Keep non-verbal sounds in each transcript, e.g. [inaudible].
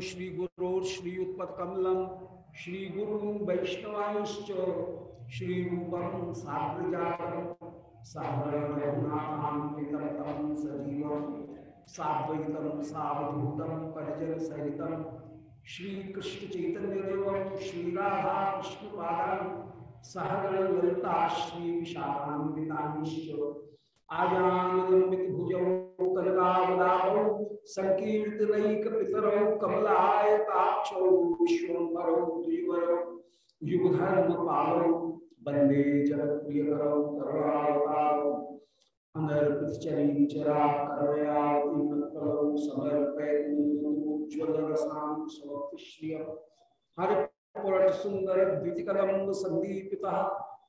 श्री गुरोर श्री उत्पत कमलम श्री गुरु वैष्णवांश्च श्री रूपम सजीवम साद्वैतम सावधूतम परिजन सहितम श्री कृष्ण चैतन्य श्री राधा कृष्ण पादान सहगण ललिता श्री विशाखान्विताश्च आजानुलंबित संकीर्तनैक पितरौ, कमलायताक्षौ, विश्वम्भरौ द्विवरौ युगधर्म पालौ वंदे जगत्प्रियकरौ, करुणावतारौ अनर्पित चरीचरा करुणयावती नक्कलौ समर्पयन्नुज्ज्वल रसां स्वस्तिश्रियम् हरिपुरट सुंदर द्वितिकलम्ब संदीपितः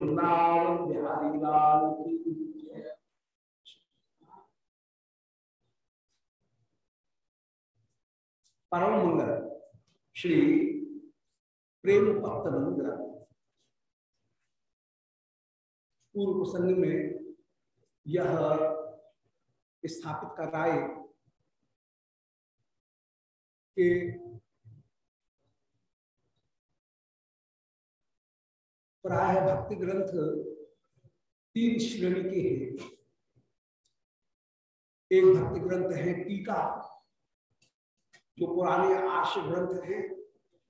वृंदावन बिहारी लाल परम मंगल श्री प्रेम भक्तनंद ग्रंथ पूर्व प्रसंग में यह स्थापित कराए कि प्राय भक्ति ग्रंथ तीन श्रेणी के हैं। एक भक्ति ग्रंथ है टीका, जो पुराने आर्ष ग्रंथ हैं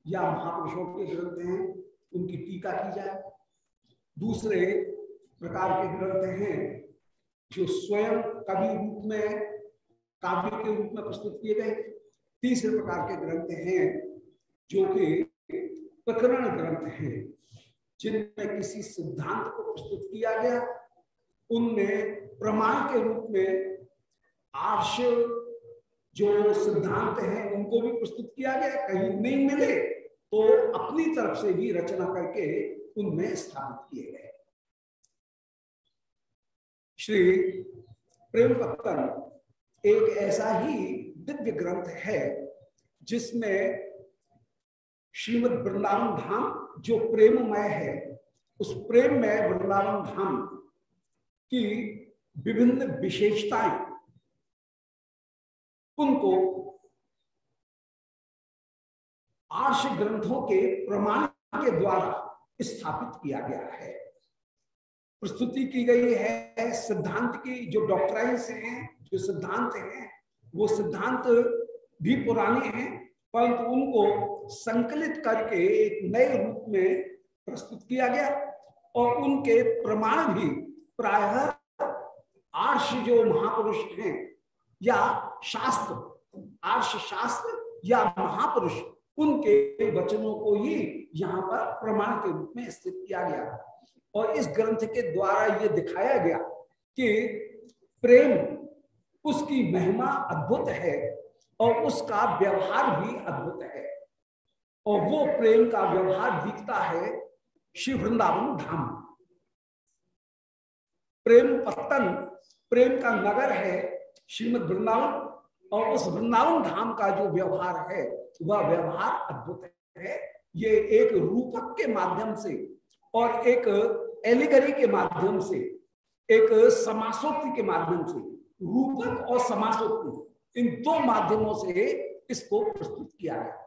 या महापुरुषों के ग्रंथ हैं, उनकी टीका की जाए। दूसरे प्रकार के ग्रंथ हैं, जो स्वयं कवि रूप में, काव्य के रूप में प्रस्तुत किए गए। तीसरे प्रकार के ग्रंथ हैं, जो कि प्रकरण ग्रंथ हैं। जिनमें किसी सिद्धांत को प्रस्तुत किया गया, उनमें प्रमाण के रूप में आर्ष जो सिद्धांत हैं, उनको भी प्रस्तुत किया गया, कहीं नहीं मिले तो अपनी तरफ़ से भी रचना करके उनमें स्थापित किए गए। श्री प्रेम पत्तन एक ऐसा ही दिव्य ग्रंथ है जिसमें श्रीमद वृंदावन धाम जो प्रेममय है, उस प्रेम में वृंदावन धाम की विभिन्न विशेषताएँ, उनको आर्ष ग्रंथों के प्रमाण के द्वारा स्थापित किया गया है। प्रस्तुति की गई है, सिद्धांत की जो डॉक्ट्राइन्स हैं, जो सिद्धांत हैं, वो सिद्धांत भी पुराने हैं परंतु उनको संकलित करके एक नए रूप में प्रस्तुत किया गया और उनके प्रमाण भी प्रायः आर्ष जो महापुरुष हैं या शास्त्र, आर्ष शास्त्र या महापुरुष, उनके वचनों को ही यहाँ पर प्रमाण के रूप में स्थित किया गया। और इस ग्रंथ के द्वारा ये दिखाया गया कि प्रेम, उसकी महिमा अद्भुत है। और उसका व्यवहार भी अद्भुत है। और वो प्रेम का व्यवहार दिखता है श्री वृंदावन धाम। प्रेम पत्तन, प्रेम का नगर है श्रीमद वृंदावन और उस वृंदावन धाम का जो व्यवहार है, वह व्यवहार अद्भुत है। ये एक रूपक के माध्यम से और एक एलिगरी के माध्यम से, एक समासोक्ति के माध्यम से, रूपक और समासोक्ति। इन दो माध्यमों से इसको प्रस्तुत किया गया।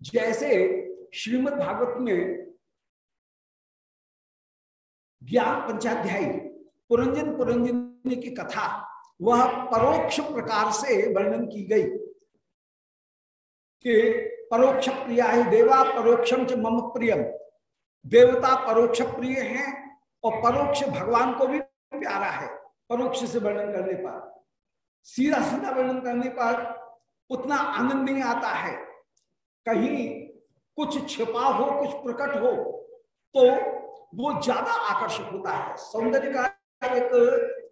जैसे श्रीमद् भागवत में ज्ञान पंचाध्यायी पुरंजन पुरंजन की कथा, वह परोक्ष प्रकार से वर्णन की गई कि परोक्ष प्रिया है देवा, परोक्षम च मम प्रियम। देवता परोक्ष प्रिय हैं और परोक्ष भगवान को भी प्यारा है, परोक्ष से वर्णन करने पर। सीधा सीधा वर्णन करने पर उतना आनंद नहीं आता है। कहीं कुछ छिपा हो, कुछ प्रकट हो तो वो ज़्यादा आकर्षक होता है। सौंदर्य का एक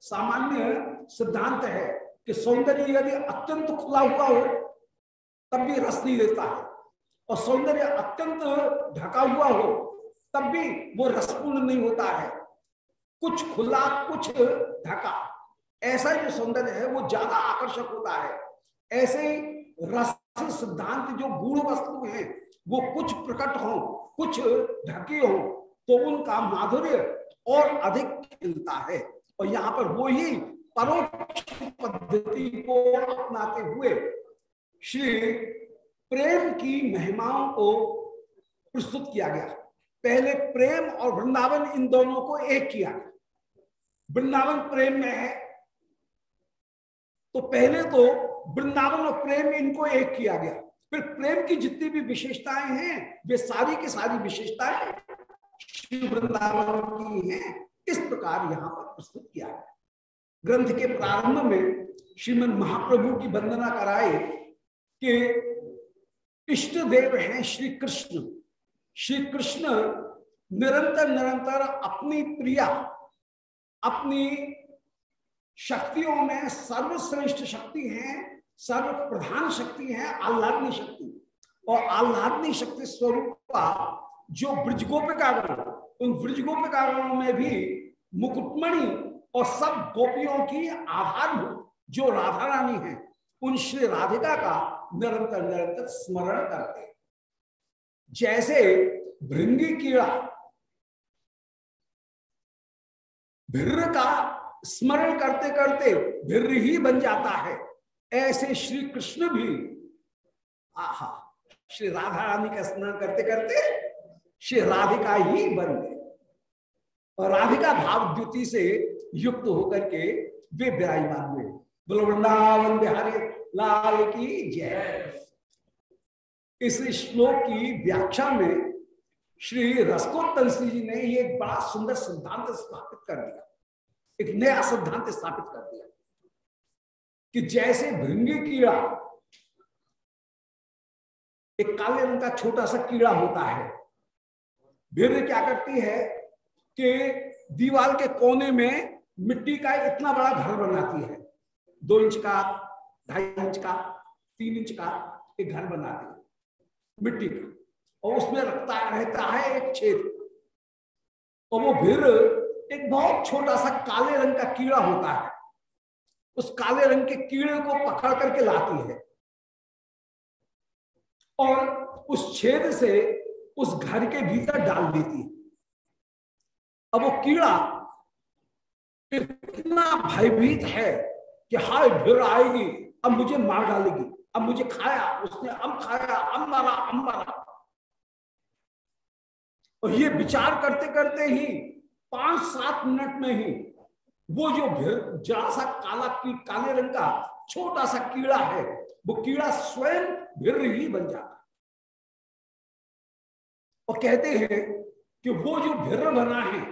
सामान्य सिद्धांत है कि सौंदर्य यदि अत्यंत खुला हुआ हो, तब भी रस नहीं देता है। और सौंदर्य अत्यंत ढका हुआ हो, तब भी वो रसपूर्ण नहीं होता है। कुछ खुला, कुछ ढका। ऐसा जो सौंदर्य है, वो ज़्यादा आकर्षक होता है। ऐसे ही रस सिद्धांत जो गूढ़ वस्तु है, वो कुछ प्रकट हो, कुछ ढके हो तो उनका माधुर्य और अधिक खिलता है। और यहाँ पर वो ही परोक्ष पद्धति को अपनाते हुए श्री प्रेम की महिमाओं को प्रस्तुत किया गया। पहले प्रेम और वृंदावन इन दोनों को एक किया वृंदावन प्रेम में है तो पहले तो वृंदावन और प्रेम इनको एक किया गया। फिर प्रेम की जितनी भी विशेषताएँ हैं, वे सारी की सारी विशेषताएँ श्री वृंदावन की हैं, इस प्रकार यहाँ पर प्रस्तुत किया है ग्रंथ के प्रारंभ में श्रीमद महाप्रभु की वंदना कराए कि इष्ट देव हैं श्री कृष्ण श्री कृष्ण निरंतर निरंतर अपनी प्रिया, अपनी शक्तियों में सर्वश्रेष्ठ शक्ति है सर्व प्रधान शक्ति है आह्लादनी शक्ति। और आह्लादनी शक्ति स्वरूप का जो ब्रजगोपिकागण, उन ब्रजगोपिकागणों में भी मुकुटमणि और सब गोपियों की आधारभूत जो राधा रानी है, उन श्री राधिका का निरंतर निरंतर स्मरण करते जैसे भृंगी कीड़ा, भिर्र का स्मरण करते करते भिर्र ही बन जाता है। ऐसे श्री कृष्ण भी, आहा, श्री राधा रानी का स्मरण करते करते श्री राधिका ही बन गए। और राधिका भाव द्युति से युक्त होकर के वे विराजमान हुए। बोलो, वृंदावन बिहारी, लाल की जय। इस श्लोक की व्याख्या में श्री रसकोत्तर जी ने एक बड़ा सुंदर सिद्धांत स्थापित कर दिया। एक नया सिद्धांत स्थापित कर दिया। कि जैसे भृंगी कीड़ा, एक काले रंग का छोटा सा कीड़ा होता है भिन्न क्या करती है कि दीवार के कोने में मिट्टी का इतना बड़ा घर बनाती है। दो इंच का, ढाई इंच का, तीन इंच का एक घर बनाती है मिट्टी का। और उसमें रखता रहता है एक छेद। और वो फिर एक बहुत छोटा सा काले रंग का कीड़ा होता है। उस काले रंग के कीड़े को पकड़ करके लाती है। और उस छेद से उस घर के भीतर डाल देती है। अब वो कीड़ा इतना भयभीत है कि हाय भिर आएगी, अब मुझे मार डालेगी। अब मुझे खाया, उसने अब खाया, अब मारा अब मारा। और ये विचार करते करते ही पाँच सात मिनट में ही वो जो जरा सा काला की, काले रंग का छोटा सा कीड़ा है, वो कीड़ा स्वयं भिर ही बन जाता और कहते हैं कि वो जो भिर बना है,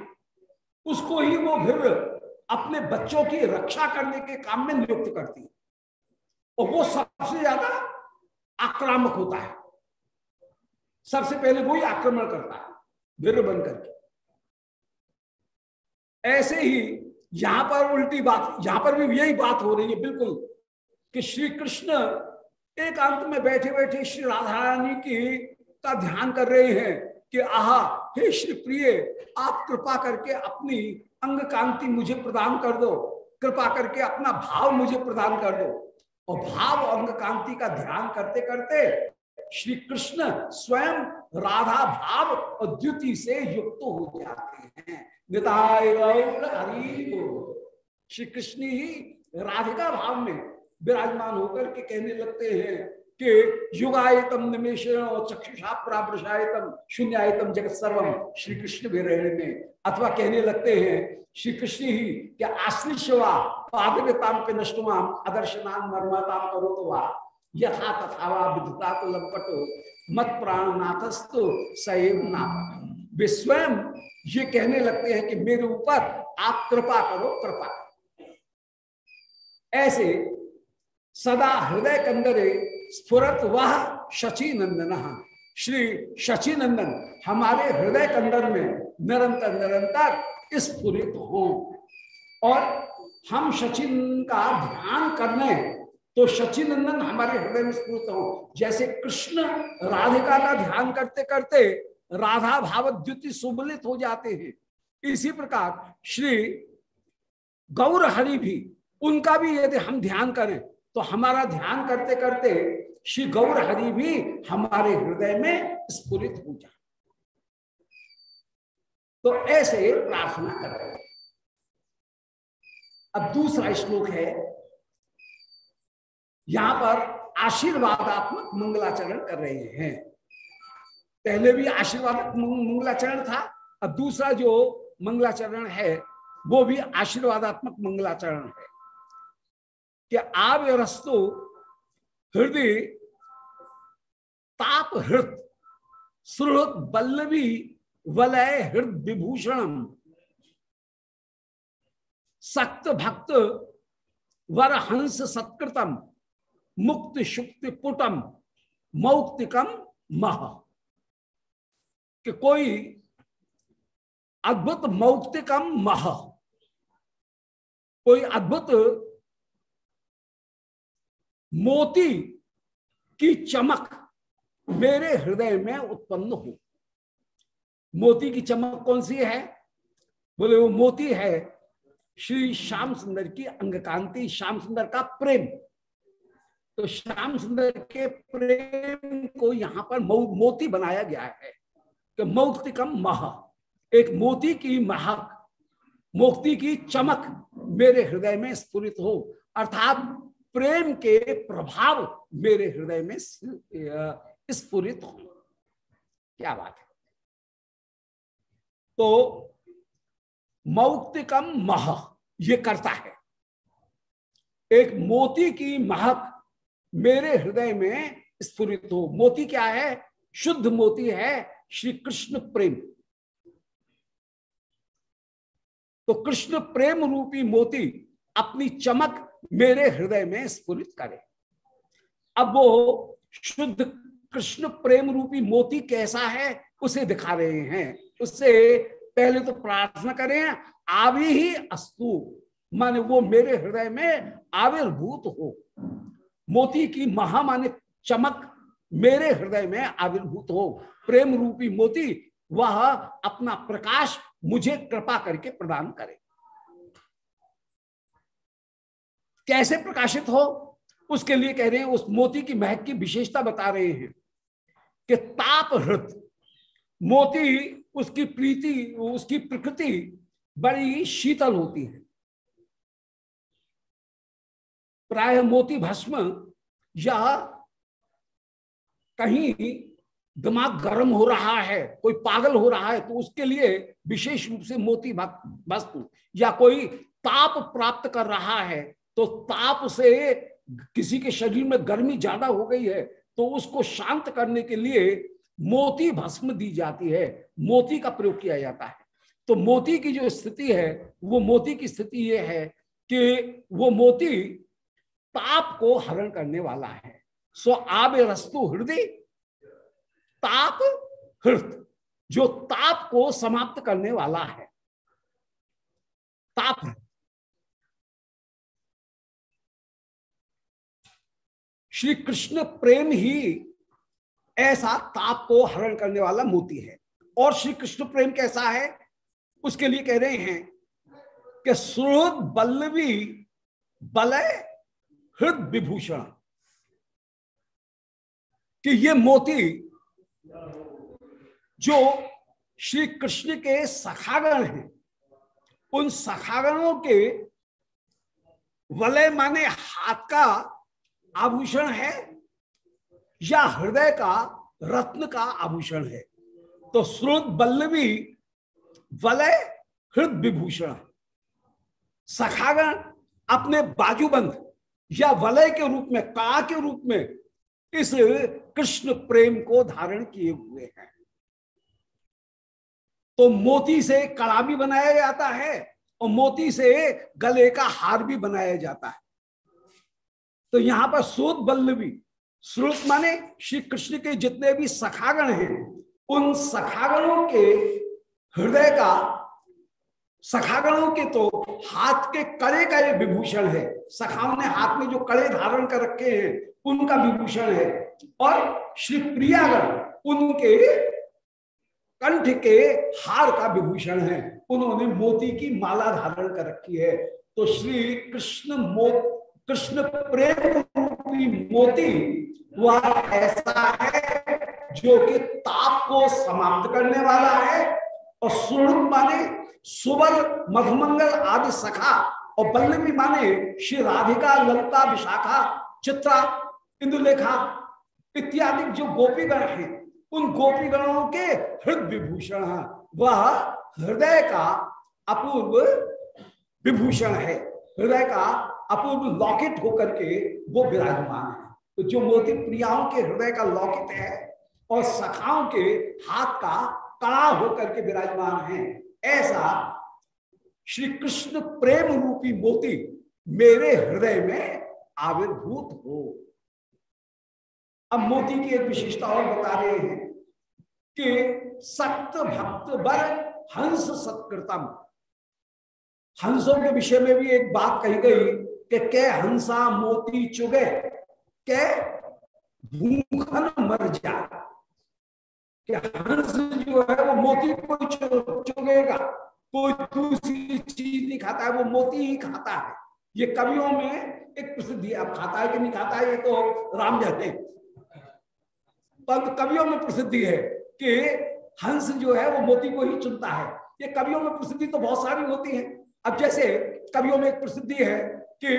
उसको ही वो भिर अपने बच्चों की रक्षा करने के काम में नियुक्त करती है। और वो सबसे ज़्यादा आक्रामक होता है। सबसे पहले वो ही आक्रमण करता है, भिर बन करके। ऐसे ही यहाँ पर उल्टी बात, यहाँ पर भी यही बात हो रही है बिल्कुल कि श्री कृष्ण एकांत में बैठे बैठे श्री राधा रानी की का ध्यान कर रहे हैं कि आहा, हे श्री प्रिय, आप कृपा करके अपनी अंग कांति मुझे प्रदान कर दो, कृपा करके अपना भाव मुझे प्रदान कर दो। और भाव अंग कांति का ध्यान करते करते श्री कृष्ण स्वयं राधा भाव और द्युति से युक्त हो जाते हैं। निताय श्री कृष्ण ही राधिका भाव में विराजमान होकर के कहने लगते हैं कि युगायतम निमेशन और चक्षुषा प्रावृषायतम शून्यायतम जगत सर्वम श्री कृष्ण विरहण में। अथवा कहने लगते हैं श्री कृष्ण ही क्या आश्रिशवा पादव्यताम के नष्टुमाम अदर्शनान मर्मताम करो तो वा। यथा तथा विधता तो लंपटो, मत प्राण नाथस्तु सैव नाथ। वे स्वयं ये कहने लगते हैं कि मेरे ऊपर आप कृपा करो कृपा करो। ऐसे सदा हृदय कंदरे स्फुरत वह शची नंदन। श्री शची नंदन, हमारे हृदय कंदर में निरंतर निरंतर स्फुरित हो। और हम शचिन का ध्यान करने तो सचिनंदन हमारे हृदय में स्फूर्त हो। जैसे कृष्ण राधिका का ध्यान करते करते राधा भाव द्युति सुबलित हो जाते हैं। इसी प्रकार श्री गौर हरि भी, उनका भी यदि हम ध्यान करें तो हमारा ध्यान करते करते श्री गौर हरि भी हमारे हृदय में स्फुरित हो जाए तो ऐसे प्रार्थना कर अब दूसरा श्लोक है यहाँ पर आशीर्वादात्मक मंगलाचरण कर रहे हैं। पहले भी आशीर्वादक मंगलाचरण था, अब दूसरा जो मंगलाचरण है, वो भी आशीर्वादात्मक मंगलाचरण है। कि आप रस्तु हृदय, ताप हृत, सुहृत बल्लवी वलय हृद विभूषणम, सक्त भक्त, वर हंस सत्कृतम मुक्त शुक्ति पुटम मौक्तिकम मह। कि कोई अद्भुत मौक्तिकम मह। कोई अद्भुत मोती की चमक मेरे हृदय में उत्पन्न हो। मोती की चमक कौन सी है? बोले, वो मोती है श्री श्याम सुंदर की अंगकांति, श्याम सुंदर का प्रेम। तो श्याम सुंदर के प्रेम को यहाँ पर मोती बनाया गया है कि मौक्तिकम मह, एक मोती की महक, मोक्ति की चमक मेरे हृदय में स्फुरित हो, अर्थात प्रेम के प्रभाव मेरे हृदय में स्फुरित हो। क्या बात है? तो मौक्तिकम मह ये करता है। एक मोती की महक मेरे हृदय में स्फुरित हो। मोती क्या है? शुद्ध मोती है श्री कृष्ण प्रेम। तो कृष्ण प्रेम रूपी मोती अपनी चमक मेरे हृदय में स्फुरित करे। अब वो शुद्ध कृष्ण प्रेम रूपी मोती कैसा है, उसे दिखा रहे हैं। उससे पहले तो प्रार्थना करें आवी ही अस्तु। माने वो मेरे हृदय में आविर्भूत हो। मोती की महा माने चमक मेरे हृदय में आविर्भूत हो। प्रेम रूपी मोती, वह अपना प्रकाश मुझे कृपा करके प्रदान करे। कैसे प्रकाशित हो? उसके लिए कह रहे हैं, उस मोती की महक की विशेषता बता रहे हैं कि ताप हृत, मोती, उसकी प्रीति, उसकी प्रकृति बड़ी शीतल होती है। प्राय मोती भस्म या कहीं दिमाग गर्म हो रहा है, कोई पागल हो रहा है तो उसके लिए विशेष रूप से मोती वस्तु या कोई ताप प्राप्त कर रहा है तो ताप से किसी के शरीर में गर्मी ज़्यादा हो गई है तो उसको शांत करने के लिए मोती भस्म दी जाती है, मोती का प्रयोग किया जाता है। तो मोती की जो स्थिति है, वो मोती की स्थिति ये है कि वो मोती ताप को हरण करने वाला है। सो आबे रस्तु हृदय, ताप हृत, जो ताप को समाप्त करने वाला है। ताप श्री कृष्ण प्रेम ही ऐसा ताप को हरण करने वाला मोती है। और श्री कृष्ण प्रेम कैसा है? उसके लिए कह रहे हैं कि सुहृद बल्लवी बलय हृद विभूषण कि ये मोती जो श्री कृष्ण के सखागण हैं, उन सखागणों के वलय माने हाथ का आभूषण है या हृदय का, रत्न का आभूषण है। तो श्रोत बल्लवी वलय हृद विभूषण सखागण अपने बाजूबंद या वलय के रूप में, का के रूप में इस कृष्ण प्रेम को धारण किए हुए हैं। तो मोती से कड़ा भी बनाया जाता है और मोती से गले का हार भी बनाया जाता है। तो यहाँ पर सोत बल्लवी श्रोत माने श्री कृष्ण के जितने भी सखागण हैं, उन सखागणों के हृदय का सखागणों के तो हाथ के कड़े का ये विभूषण है। सखाओं ने हाथ में जो कड़े धारण कर रखे हैं, उनका विभूषण है। और श्री प्रियागण, उनके कंठ के हार का विभूषण है। उन्होंने मोती की माला धारण कर रखी है। तो श्री कृष्ण मो कृष्ण प्रेम रूपी मोती, वह ऐसा है जो कि ताप को समाप्त करने वाला है और स्वरूप माने सुवर, मधुमंगल आदि सखा और बल्लभी माने श्री राधिका, ललिता, विशाखा, चित्रा, इंदुलेखा इत्यादि जो गोपीगण हैं, उन गोपीगणों के हृदय विभूषण वह हृदय का अपूर्व विभूषण है। हृदय का अपूर्व लॉकेट होकर के वो विराजमान है। तो जो मोती प्रियाओं के हृदय का लॉकेट है और सखाओं के हाथ का कड़ा होकर के विराजमान है। ऐसा श्री कृष्ण प्रेम रूपी मोती मेरे हृदय में आविर्भूत हो। अब मोती की एक विशेषता और बता रहे हैं कि सक्त भक्त बर हंस सत्कृतम। हंसों के विषय में भी एक बात कही गई कि के हंसा मोती चुगे, के भूखन मर जा कि हंस जो है वो मोती को चुगेगा कोई दूसरी चीज़ नहीं खाता है, वो मोती ही खाता है। ये कवियों में एक प्रसिद्धि अब खाता है कि नहीं खाता है, ये तो राम जाते पर कवियों में प्रसिद्धि है कि हंस जो है वो मोती को ही चुनता है। ये कवियों में प्रसिद्धि तो बहुत सारी होती है। अब जैसे कवियों में एक प्रसिद्धि है कि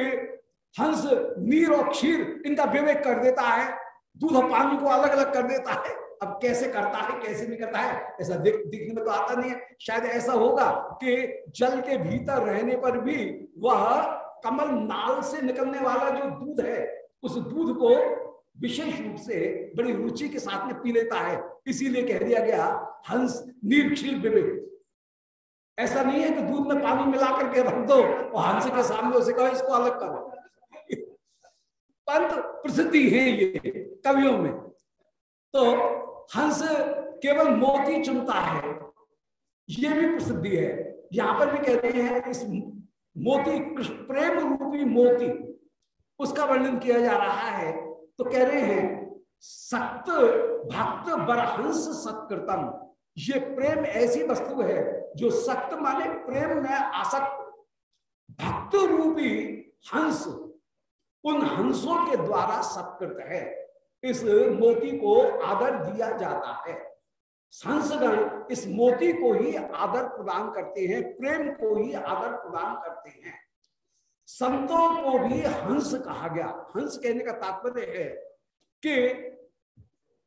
हंस, नीर और क्षीर, इनका विवेक कर देता है, दूध और पानी को अलग अलग कर देता है। अब कैसे करता है, कैसे नहीं करता है, ऐसा दिख, दिखने में तो आता नहीं है। शायद ऐसा होगा कि जल के भीतर रहने पर भी वह कमल नाल से निकलने वाला जो दूध है, उस दूध को विशेष रूप से बड़ी रुचि के साथ में पी लेता है। इसीलिए कह दिया गया, हंस निर्क्षील विवेक। ऐसा नहीं है कि दूध में पानी मिला करके रख दो और हंस के सामने उसे कहो, इसको अलग करो। [laughs] पंत प्रसिद्धि है ये कवियों में। तो हंस केवल मोती चुनता है। ये भी प्रसिद्धि है। यहाँ पर भी कहते हैं, इस मोती कृष्ण प्रेम रूपी मोती, उसका वर्णन किया जा रहा है। तो कह रहे हैं, सक्त भक्त बरहंस सत्कृतम। ये प्रेम ऐसी वस्तु है जो सक्त माने प्रेम में आसक्त। भक्त रूपी हंस उन हंसों के द्वारा सत्कृत है। इस मोती को आदर दिया जाता है। संसगण इस मोती को ही आदर प्रदान करते हैं, प्रेम को ही आदर प्रदान करते हैं। संतों को भी हंस कहा गया। हंस कहने का तात्पर्य है कि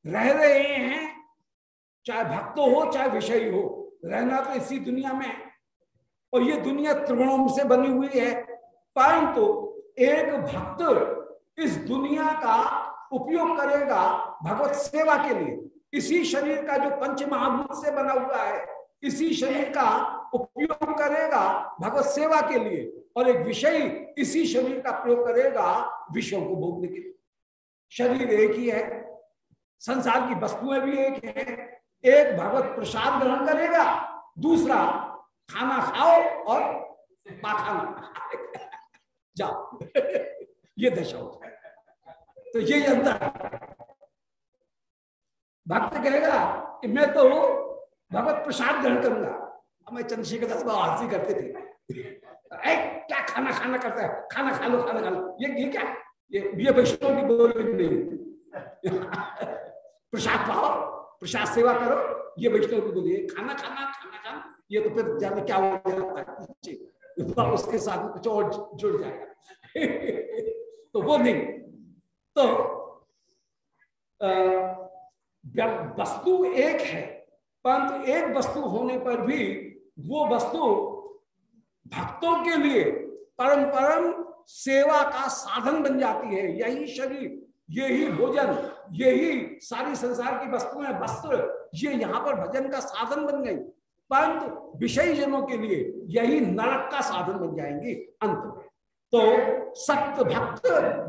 रह रहे हैं, चाहे भक्त हो, चाहे विषय हो, रहना तो इसी दुनिया में और ये दुनिया त्रिगुणों से बनी हुई है। परंतु तो एक भक्त इस दुनिया का उपयोग करेगा भगवत सेवा के लिए। इसी शरीर का जो पंच महाभूत से बना हुआ है, इसी शरीर का उपयोग करेगा भगवत सेवा के लिए और एक विषय इसी शरीर का प्रयोग करेगा विषयों को भोगने के लिए। शरीर एक ही है, संसार की वस्तुएँ भी एक है। एक भगवत प्रसाद ग्रहण करेगा, दूसरा खाना खाओ और पाखाना जाओ। [laughs] ये दशा होता तो ये अंदर भक्त कहेगा कि मैं तो भगवत प्रसाद ग्रहण करूँगा। हमें चंद्रशेखर दास बाबा हँसी करते थे। ए, क्या खाना खाना करता है? खाना खा लो खाना खा लो। ये ये क्या? ये ये वैष्णव की बोली नहीं प्रसाद पाओ प्रसाद सेवा करो ये वैष्णव की बोली खाना खाना खाना खाना। ये तो फिर जाने क्या हो जाता है उसके साथ कुछ और जुड़ जाएगा। [laughs] तो वो नहीं। तो वस्तु एक है, परंतु एक वस्तु होने पर भी वो वस्तु भक्तों के लिए परम परम सेवा का साधन बन जाती है। यही शरीर, यही भोजन, यही सारी संसार की वस्तुएँ, वस्त्र, ये यहाँ पर भजन का साधन बन गई। परंतु विषय जनों के लिए यही नरक का साधन बन जाएँगी अंत में। तो सक्त भक्त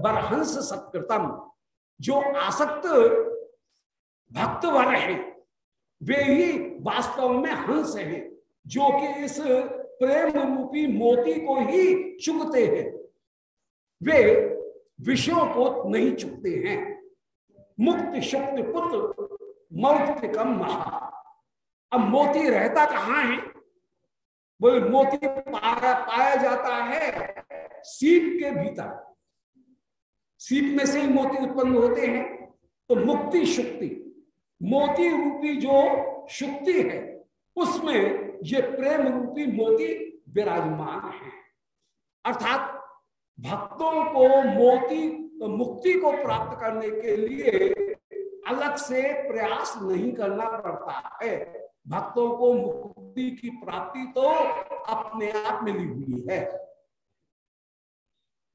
बरहंस सत्कृतम। जो आसक्त भक्त वर है, वे ही वास्तव में हंस हैं, जो कि इस प्रेम रूपी मोती को ही चुगते हैं। वे विषयों को नहीं चुकते हैं। मुक्त शुक्त पुत्र मौत कम महा। अब मोती रहता कहाँ है? बोले मोती पाया जाता है सीप के भीतर, सीप में से ही मोती उत्पन्न होते हैं तो मुक्ति शुक्ति, मोती रूपी जो शुक्ति है, उसमें ये प्रेम रूपी मोती विराजमान है। अर्थात भक्तों को मोती, मुक्ति को प्राप्त करने के लिए अलग से प्रयास नहीं करना पड़ता है। भक्तों को मुक्ति की प्राप्ति तो अपने आप मिली हुई है।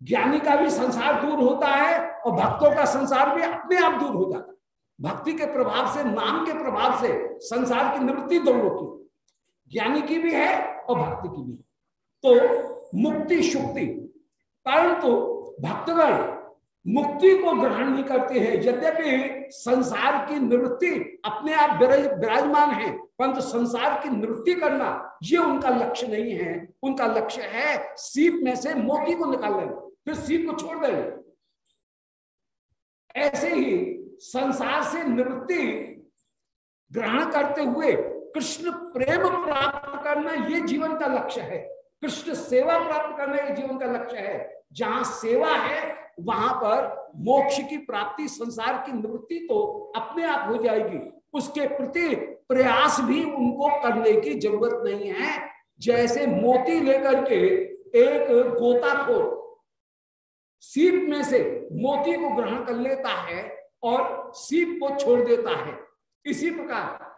ज्ञानी का भी संसार दूर होता है और भक्तों का संसार भी अपने आप दूर हो जाता है। भक्ति के प्रभाव से, नाम के प्रभाव से संसार की निवृत्ति दोनों की। ज्ञानी की भी है और भक्ति की भी तो मुक्ति, शुक्ति। परंतु भक्तगण मुक्ति को ग्रहण नहीं करते हैं। यद्यपि संसार की निवृत्ति अपने आप विराजमान है, परंतु संसार की निवृत्ति करना, ये उनका लक्ष्य नहीं है। उनका लक्ष्य है सीप में से मोती को निकाल लेना फिर सीप को छोड़ देंगे। ऐसे ही संसार से निवृत्ति ग्रहण करते हुए कृष्ण प्रेम प्राप्त करना ये जीवन का लक्ष्य है। कृष्ण सेवा प्राप्त करना ये जीवन का लक्ष्य है। जहाँ सेवा है, वहाँ पर मोक्ष की प्राप्ति, संसार की निवृत्ति तो अपने आप हो जाएगी। उसके प्रति प्रयास भी उनको करने की ज़रूरत नहीं है। जैसे मोती लेकर के एक गोताखोर सीप में से मोती को ग्रहण कर लेता है और सीप को छोड़ देता है। इसी प्रकार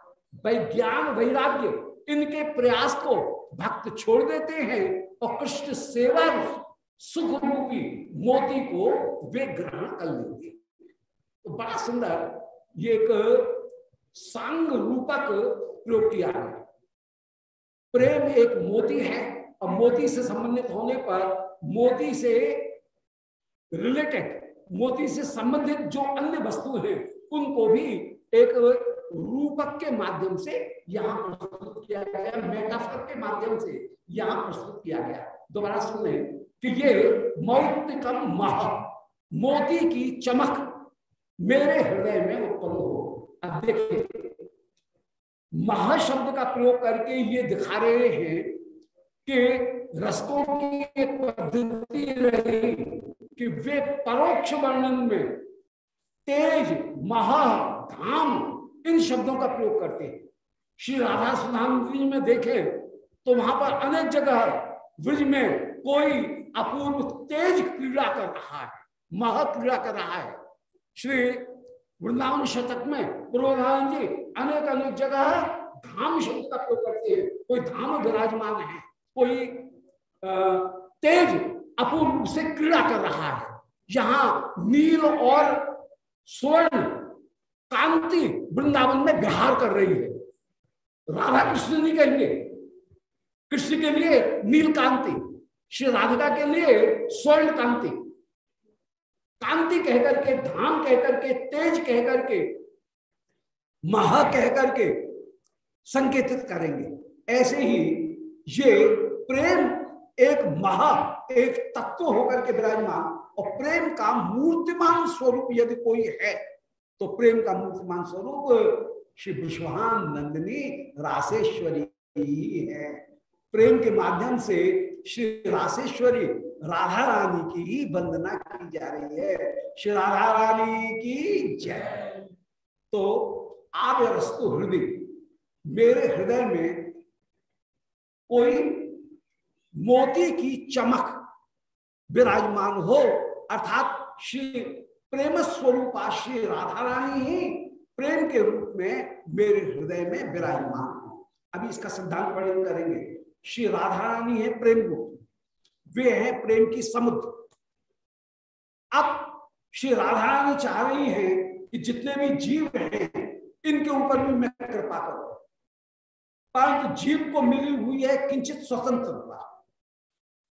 वैज्ञान वैराग्य, इनके प्रयास को भक्त छोड़ देते हैं और कृष्ण सेवा सुख रूपी मोती को वे ग्रहण कर लेंगे। तो बड़ा सुंदर ये एक सांग रूपक प्रयोग किया है। प्रेम एक मोती है और मोती से संबंधित होने पर मोती से रिलेटेड मोती से संबंधित जो अन्य वस्तु हैं, उनको भी एक रूपक के माध्यम से यहाँ प्रस्तुत किया गया मेटाफर के माध्यम से यहाँ प्रस्तुत किया गया। दोबारा सुन लें कि ये मौतिकम मह, मोती की चमक मेरे हृदय में उत्पन्न हो। अब देखिए महाशब्द का प्रयोग करके ये दिखा रहे हैं कि रसकों की एक पद्धति रही। कि वे परोक्ष वर्णन में तेज महा धाम, इन शब्दों का प्रयोग करते हैं। श्री राधा सुधाम में देखें तो वहाँ पर अनेक जगह ब्रज में कोई अपूर्व तेज क्रीड़ा कर रहा है मह क्रीड़ा कर रहा है। श्री वृंदावन शतक में पूर्वधान जी अनेक अनेक जगह धाम शब्द का प्रयोग करते हैं। कोई धाम विराजमान है, कोई तेज अपूर्व से क्रीड़ा कर रहा है। यहाँ नील और स्वर्ण कांति वृंदावन में विहार कर रही है। राधा कृष्ण नहीं कहेंगे कृष्ण के लिए नील कांति, श्री राधिका के लिए स्वर्ण कांति। कांति कहकर के, धाम कहकर के, तेज कहकर के, महा कहकर के संकेतित करेंगे। ऐसे ही ये प्रेम एक महा, एक तत्व होकर के विराजमान, और प्रेम का मूर्तिमान स्वरूप यदि कोई है तो प्रेम का मूर्तिमान स्वरूप श्री विश्वान नंदिनी राशेश्वरी ही है। प्रेम के माध्यम से श्री राशेश्वरी राधा रानी की ही वंदना की जा रही है। श्री राधा रानी की जय। तो आप हृदय, मेरे हृदय में कोई मोती की चमक विराजमान हो। अर्थात श्री प्रेम स्वरूप, श्री राधा रानी ही प्रेम के रूप में मेरे हृदय में विराजमान हो। अभी इसका सिद्धांत वर्णन करेंगे। श्री राधा रानी है प्रेम रूप वे है प्रेम की समुद्र। अब श्री राधा रानी चाह रही है कि जितने भी जीव हैं, इनके ऊपर भी मैं कृपा करूँ। परंतु जीव को मिली हुई है किंचित स्वतंत्रता।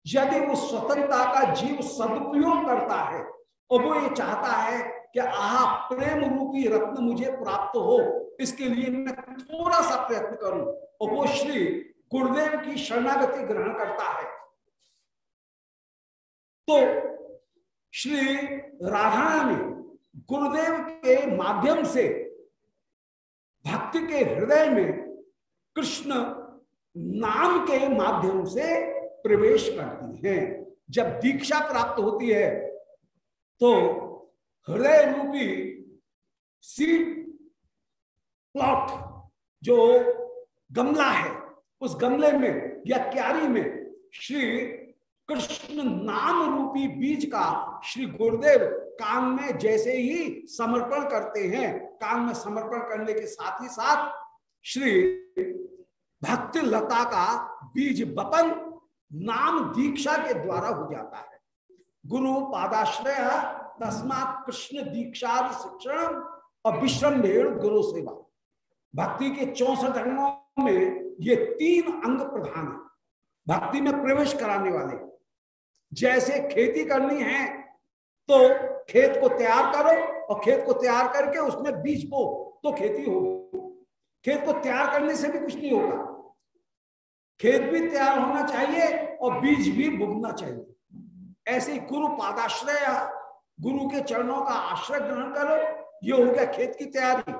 यदि वो स्वतंत्रता का जीव सदुपयोग करता है, और वो ये चाहता है कि, आह, प्रेम रूपी रत्न मुझे प्राप्त हो, इसके लिए मैं थोड़ा सा प्रयत्न करूँ। और वो श्री गुरुदेव की शरणागति ग्रहण करता है। तो श्री राधा ने गुरुदेव के माध्यम से, भक्ति के हृदय में कृष्ण नाम के माध्यम से प्रवेश करती हैं। जब दीक्षा प्राप्त होती है तो हृदय रूपी सीड प्लॉट जो गमला है, उस गमले में या क्यारी में श्री कृष्ण नाम रूपी बीज का श्री गुरुदेव कान में जैसे ही समर्पण करते हैं, कान में समर्पण करने के साथ ही साथ श्री भक्ति लता का बीज बपन नाम दीक्षा के द्वारा हो जाता है। गुरु पादाश्रय, तस्मात कृष्ण दीक्षा शिक्षण और विश्रम गुरु सेवा। भक्ति के चौसठ अंगों में ये तीन अंग प्रधान है। भक्ति में प्रवेश कराने वाले, जैसे खेती करनी है तो खेत को तैयार करो और खेत को तैयार करके उसमें बीज बो तो खेती होगी। खेत को तैयार करने से भी कुछ नहीं होगा। खेत भी तैयार होना चाहिए और बीज भी बुगना चाहिए। ऐसे गुरु पादाश्रय, गुरु के चरणों का आश्रय ग्रहण करो, ये हो गया खेत की तैयारी।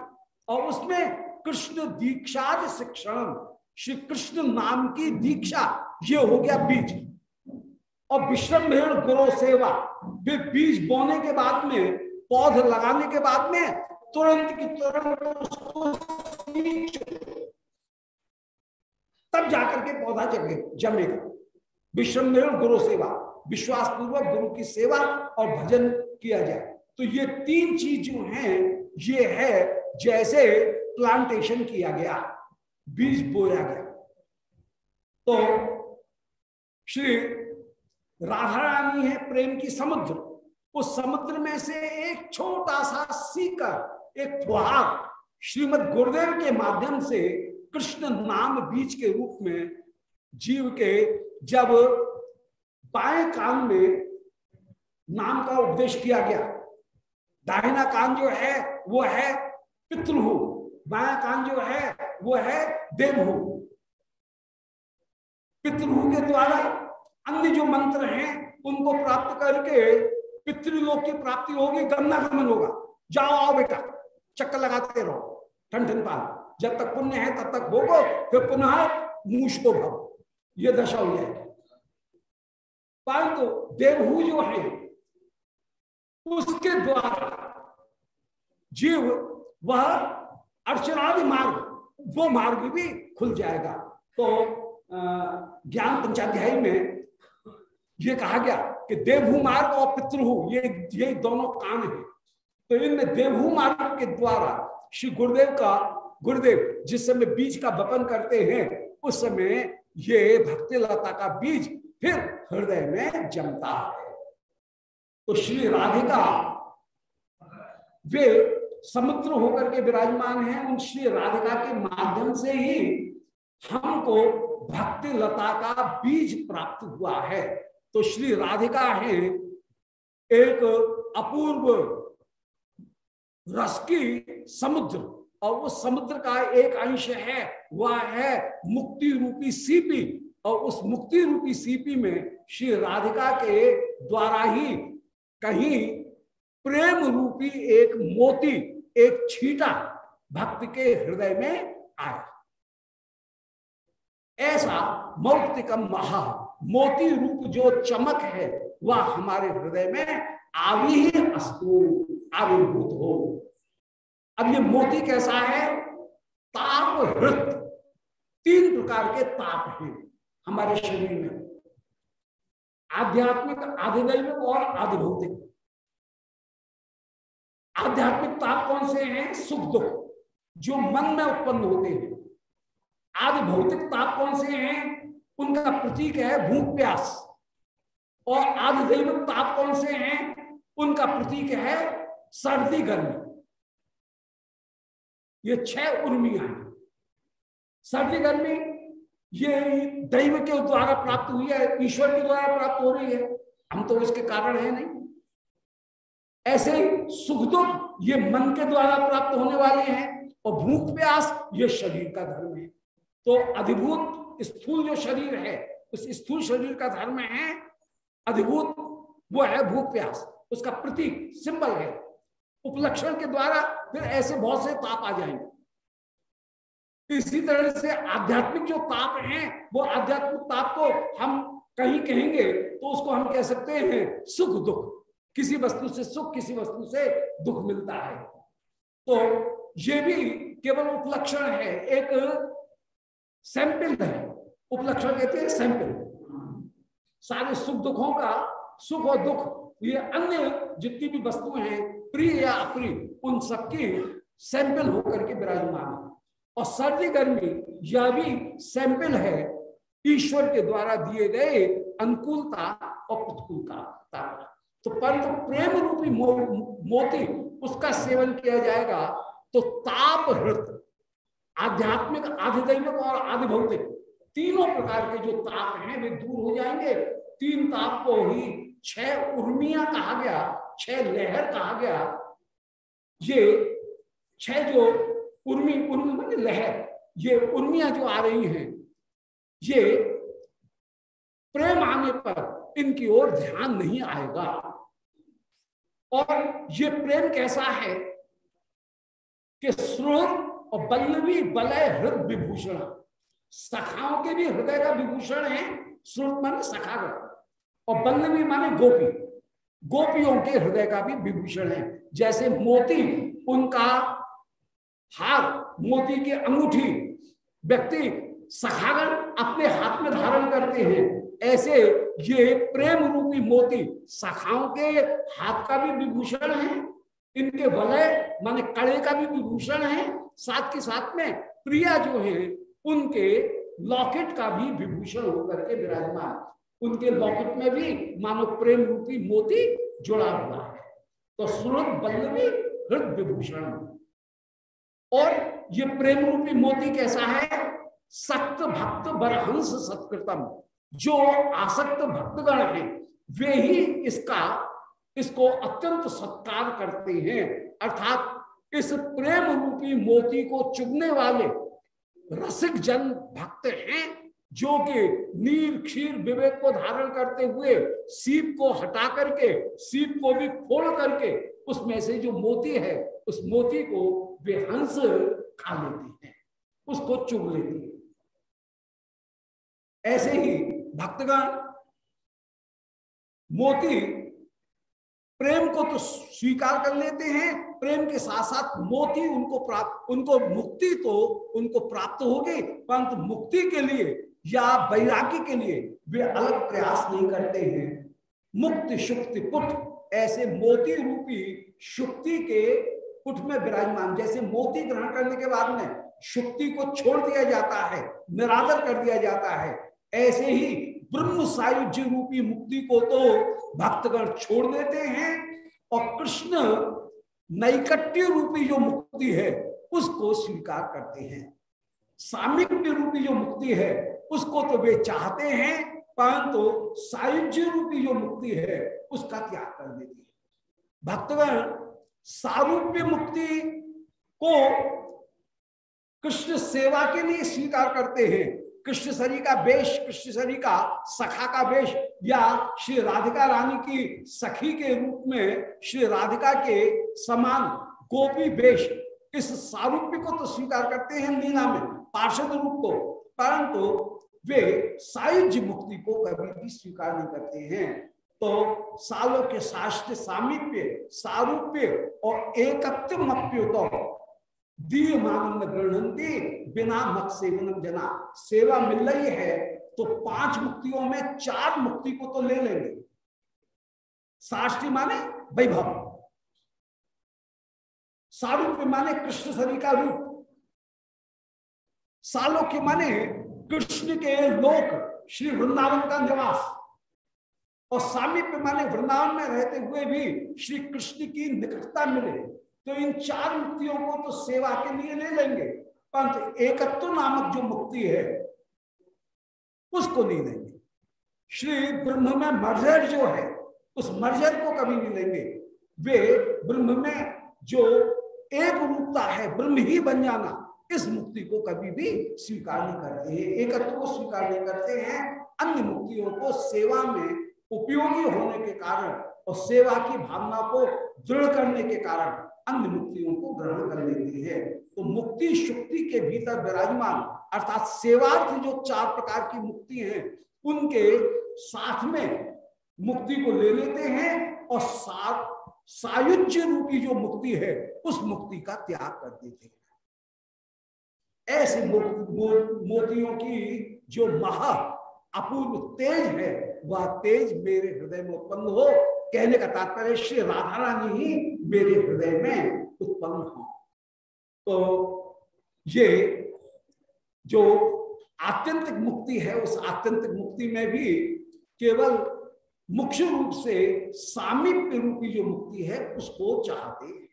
और उसमें कृष्ण दीक्षा शिक्षण श्री कृष्ण नाम की दीक्षा, ये हो गया बीज। और विश्रम गुरु सेवा फिर बीज बोने के बाद में, पौध लगाने के बाद में तुरंत की तुरंत तब जाकर के पौधा जगे जमेगा। विश्रम गुरु सेवा विश्वास पूर्वक गुरु की सेवा और भजन किया जाए। तो ये तीन चीज़ जो हैं, ये है जैसे प्लांटेशन किया गया, बीज बोया गया। तो श्री राधा रानी है प्रेम की समुद्र। उस समुद्र में से एक छोटा सा सीकर, एक फुहार श्रीमद गुरुदेव के माध्यम से कृष्ण नाम बीज के रूप में जीव के जब बाएँ कान में नाम का उपदेश किया गया, दाहिना कान जो है, वो है पितृहु बाया कान जो है, वो है देवहु पितृहु के द्वारा अन्य जो मंत्र हैं, उनको प्राप्त करके पितृलोक की प्राप्ति होगी गंगा गमन होगा। जाओ आओ बेटा, चक्कर लगाते रहो ठन ठन पाल। जब तक पुण्य है, तब तक भोगो, फिर पुनः मूछ को भव ये दशा हो जाएगी। परंतु देवहू जो है, उसके द्वारा जीव, वह अर्चनादि मार्ग, वो मार्ग भी खुल जाएगा। तो ज्ञान पंचाध्याय में ये कहा गया कि देवभू मार्ग और पितृहु, ये ये दोनों कान है। तो इनमें देवभू मार्ग के द्वारा श्री गुरुदेव का गुरुदेव, जिस समय बीज का बपन करते हैं, उस समय ये भक्ति लता का बीज फिर हृदय में जमता है। तो श्री राधिका, वे समुद्र होकर के विराजमान हैं, उन श्री राधिका के माध्यम से ही हमको भक्ति लता का बीज प्राप्त हुआ है। तो श्री राधिका है, एक अपूर्व रस की समुद्र। और उस समुद्र का एक अंश है, वह है मुक्ति रूपी सीपी और उस मुक्ति रूपी सीपी में श्री राधिका के द्वारा ही कहीं प्रेम रूपी एक मोती, एक छीटा भक्त के हृदय में आया। ऐसा मौक्तिकम महा, मोती रूप जो चमक है, वह हमारे हृदय में आवी ही अस्तु आविर्भूत अब ये मोती कैसा है? ताप हृत। तीन प्रकार के ताप हैं हमारे शरीर में। आध्यात्मिक, आधिदैविक और आधिभौतिक। आध्यात्मिक ताप कौन से हैं? सुख, दुख, जो मन में उत्पन्न होते हैं। आदि भौतिक ताप कौन से हैं? उनका प्रतीक है भूख, प्यास। और आधिदैविक ताप कौन से हैं? उनका प्रतीक है सर्दी, गर्मी। ये छह उर्मिया हैं। सर्दी गर्मी ये दैव के द्वारा प्राप्त हुई है, ईश्वर के द्वारा प्राप्त हो रही है। हम तो इसके कारण है नहीं। ऐसे ही सुख दुख ये मन के द्वारा प्राप्त होने वाले हैं और भूख प्यास ये शरीर का धर्म है। तो अधिभूत स्थूल जो शरीर है, उस स्थूल शरीर का धर्म है, अधिभूत वो है भूख प्यास। उसका प्रतीक सिंबल है। उपलक्षण के द्वारा फिर ऐसे बहुत से ताप आ जाएँगे। इसी तरह से आध्यात्मिक जो ताप हैं, वो आध्यात्मिक ताप को हम कहीं कहेंगे तो उसको हम कह सकते हैं सुख दुख। किसी वस्तु से सुख, किसी वस्तु से दुख मिलता है। तो ये भी केवल उपलक्षण है, एक सैंपल है। उपलक्षण कहते हैं सैंपल सारे सुख दुखों का, सुख और दुख, ये अन्य जितनी भी वस्तुएँ हैं प्रिय या अप्रिय उन सबकी सैंपल होकर के विराजमान है। और सर्दी गर्मी यह भी सैंपल है ईश्वर के द्वारा दिए गए अनुकूलता और प्रतिकूलता। तो परंतु प्रेम रूपी मो, मोती उसका सेवन किया जाएगा तो ताप हृत आध्यात्मिक आधिदैविक और आधिभौतिक तीनों प्रकार के जो ताप हैं वे दूर हो जाएँगे। तीन ताप को ही छह उर्मिया कहा गया छह लहर कहा गया? ये छह जो उर्मी उर्मी लहर, ये उर्मिया जो आ रही हैं, ये प्रेम आने पर इनकी ओर ध्यान नहीं आएगा। और ये प्रेम कैसा है कि स्रोत और बल्लवी बलय हृदय विभूषण। सखाओं के भी हृदय का विभूषण है, स्रोत माने सखागत और बल्लवी माने गोपी। गोपियों के हृदय का भी विभूषण है। जैसे मोती, उनका हार, मोती की अंगूठी, व्यक्ति सखागण अपने हाथ में धारण करते हैं। ऐसे ये प्रेम रूपी मोती सखाओं के हाथ का भी विभूषण है। इनके वलय माने कड़े का भी विभूषण है। साथ के साथ में प्रिया जो है, उनके लॉकेट का भी विभूषण होकर के विराजमान। उनके लॉकेट में भी मानो प्रेम रूपी मोती जुड़ा हुआ है। तो सुरत बल्लवी हृदय विभूषण। और ये प्रेम रूपी मोती कैसा है? सक्त भक्त बरहंस सत्कृतम। जो आसक्त भक्तगण है, वे ही इसका, इसको अत्यंत सत्कार करते हैं। अर्थात इस प्रेम रूपी मोती को चुगने वाले रसिक जन भक्त हैं। जो कि नीर क्षीर विवेक को धारण करते हुए सीप को हटा करके, सीप को भी फोड़ करके, उसमें से जो मोती है, उस मोती को वे हंस खा लेती है, उसको चुग लेती है। ऐसे ही भक्तगण, मोती प्रेम को तो स्वीकार कर लेते हैं, प्रेम के साथ साथ मोती उनको प्राप्त, उनको मुक्ति तो उनको प्राप्त होगी, परंतु मुक्ति के लिए या वैराग्य के लिए वे अलग प्रयास नहीं करते हैं। मुक्ति शुक्ति पुट, ऐसे मोती रूपी शुक्ति के पुट में विराजमान, जैसे मोती ग्रहण करने के बाद में शुक्ति को छोड़ दिया जाता है, निरादर कर दिया जाता है। ऐसे ही ब्रह्म सायुज्य रूपी मुक्ति को तो भक्तगण छोड़ देते हैं और कृष्ण नैकट्य रूपी जो मुक्ति है, उसको स्वीकार करते हैं। सामिप्य रूपी जो मुक्ति है उसको तो वे चाहते हैं, परंतु तो सायुज्य रूपी जो मुक्ति है, उसका त्याग कर देती है। भक्तगण, सारूप्य मुक्ति को कृष्ण सेवा के लिए स्वीकार करते हैं। कृष्ण शरी का वेश, कृष्ण शरी का सखा का वेश, या श्री राधिका रानी की सखी के रूप में श्री राधिका के समान गोपी वेश इस सारूप्य को तो स्वीकार करते हैं लीला में, पार्षद रूप को। परंतु वे सायुज्य मुक्ति को कभी भी स्वीकार नहीं करते हैं। तो सालों के शास्त्र सामीप्य, सारूप्य और एकत्व दीय मानंद बिना मत सेवन जना। सेवा मिल रही है तो पाँच मुक्तियों में चार मुक्ति को तो ले लेंगे। साष्टी माने वैभव। सारूप्य माने कृष्ण शरीर का रूप। सालों के माने कृष्ण के लोक श्री वृंदावन का निवास। और सामीप्य माने वृंदावन में रहते हुए भी श्री कृष्ण की निकटता मिले। तो इन चार मुक्तियों को तो सेवा के लिए ले लेंगे, परंतु एकत्व नामक जो मुक्ति है, उसको नहीं लेंगे। श्री ब्रह्म में मर्जर जो है, उस मर्जर को कभी नहीं लेंगे। वे ब्रह्म में जो एक रूपता है, ब्रह्म ही बन जाना इस मुक्ति को कभी भी स्वीकार नहीं करते। हैं एकत्व को स्वीकार नहीं करते हैं। अन्य मुक्तियों को सेवा में उपयोगी होने के कारण और सेवा की भावना को दृढ़ करने के कारण अन्य मुक्तियों को ग्रहण कर लेती है। तो मुक्ति शुक्ति के भीतर विराजमान, अर्थात सेवार्थ जो चार प्रकार की मुक्ति है, उनके साथ में मुक्ति को ले लेते हैं और साथ सायुज्य रूपी जो मुक्ति है, उस मुक्ति का त्याग कर देते हैं। ऐसे मोतियों की जो महा अपूर्व तेज है, वह तेज मेरे हृदय में उत्पन्न हो। कहने का तात्पर्य श्री राधा रानी ही मेरे हृदय में उत्पन्न हो। तो ये जो आत्यंतिक मुक्ति है, उस आत्यंतिक मुक्ति में भी केवल मुख्य रूप से सामिप्य रूपी जो मुक्ति है, उसको चाहते हैं।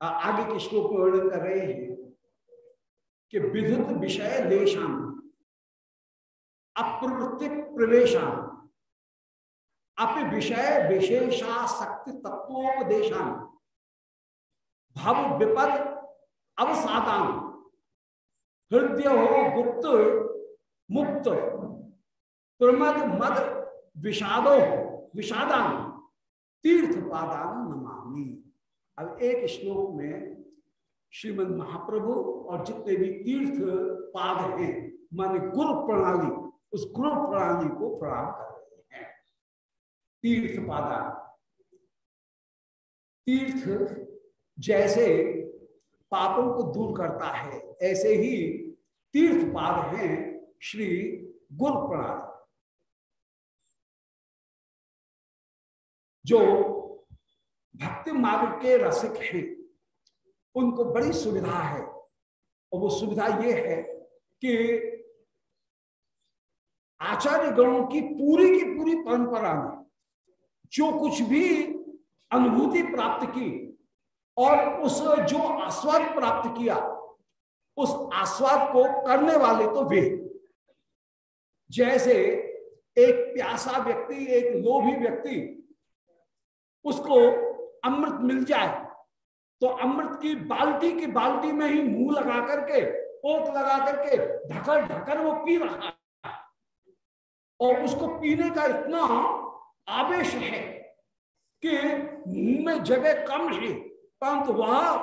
आगे के श्लोक में वर्णन कर रहे हैं कि विद्युत विषय देशान अप्रवृत्ति प्रवेशान, अपि विषय विशेषाशक्ति तत्वोपदेशान, भव विपद अवसादान, हृदय हो गुप्त, मुक्त, प्रमद मद, विषादो, विषादान, तीर्थ पादान नमामि। अब एक श्लोक में श्रीमद महाप्रभु और जितने भी तीर्थ पाद हैं, माने गुरु प्रणाली, उस गुरु प्रणाली को प्रणाम कर रहे हैं। तीर्थ पादा। तीर्थ जैसे पापों को दूर करता है, ऐसे ही तीर्थ पाद हैं श्री गुरु प्रणाली। जो भक्ति मार्ग के रसिक हैं। उनको बड़ी सुविधा है। और वो सुविधा ये है कि आचार्य गणों की पूरी की पूरी परंपरा में जो कुछ भी अनुभूति प्राप्त की और उस जो आस्वाद प्राप्त किया, उस आस्वाद को करने वाले तो वे जैसे एक प्यासा व्यक्ति, एक लोभी व्यक्ति, उसको अमृत मिल जाए तो अमृत की बाल्टी की बाल्टी में ही मुँह लगा करके, पोत लगा करके ढकर ढकर वो पी रहा है। और उसको पीने का इतना आवेश है कि मुँह में जगह कम है, परंतु वह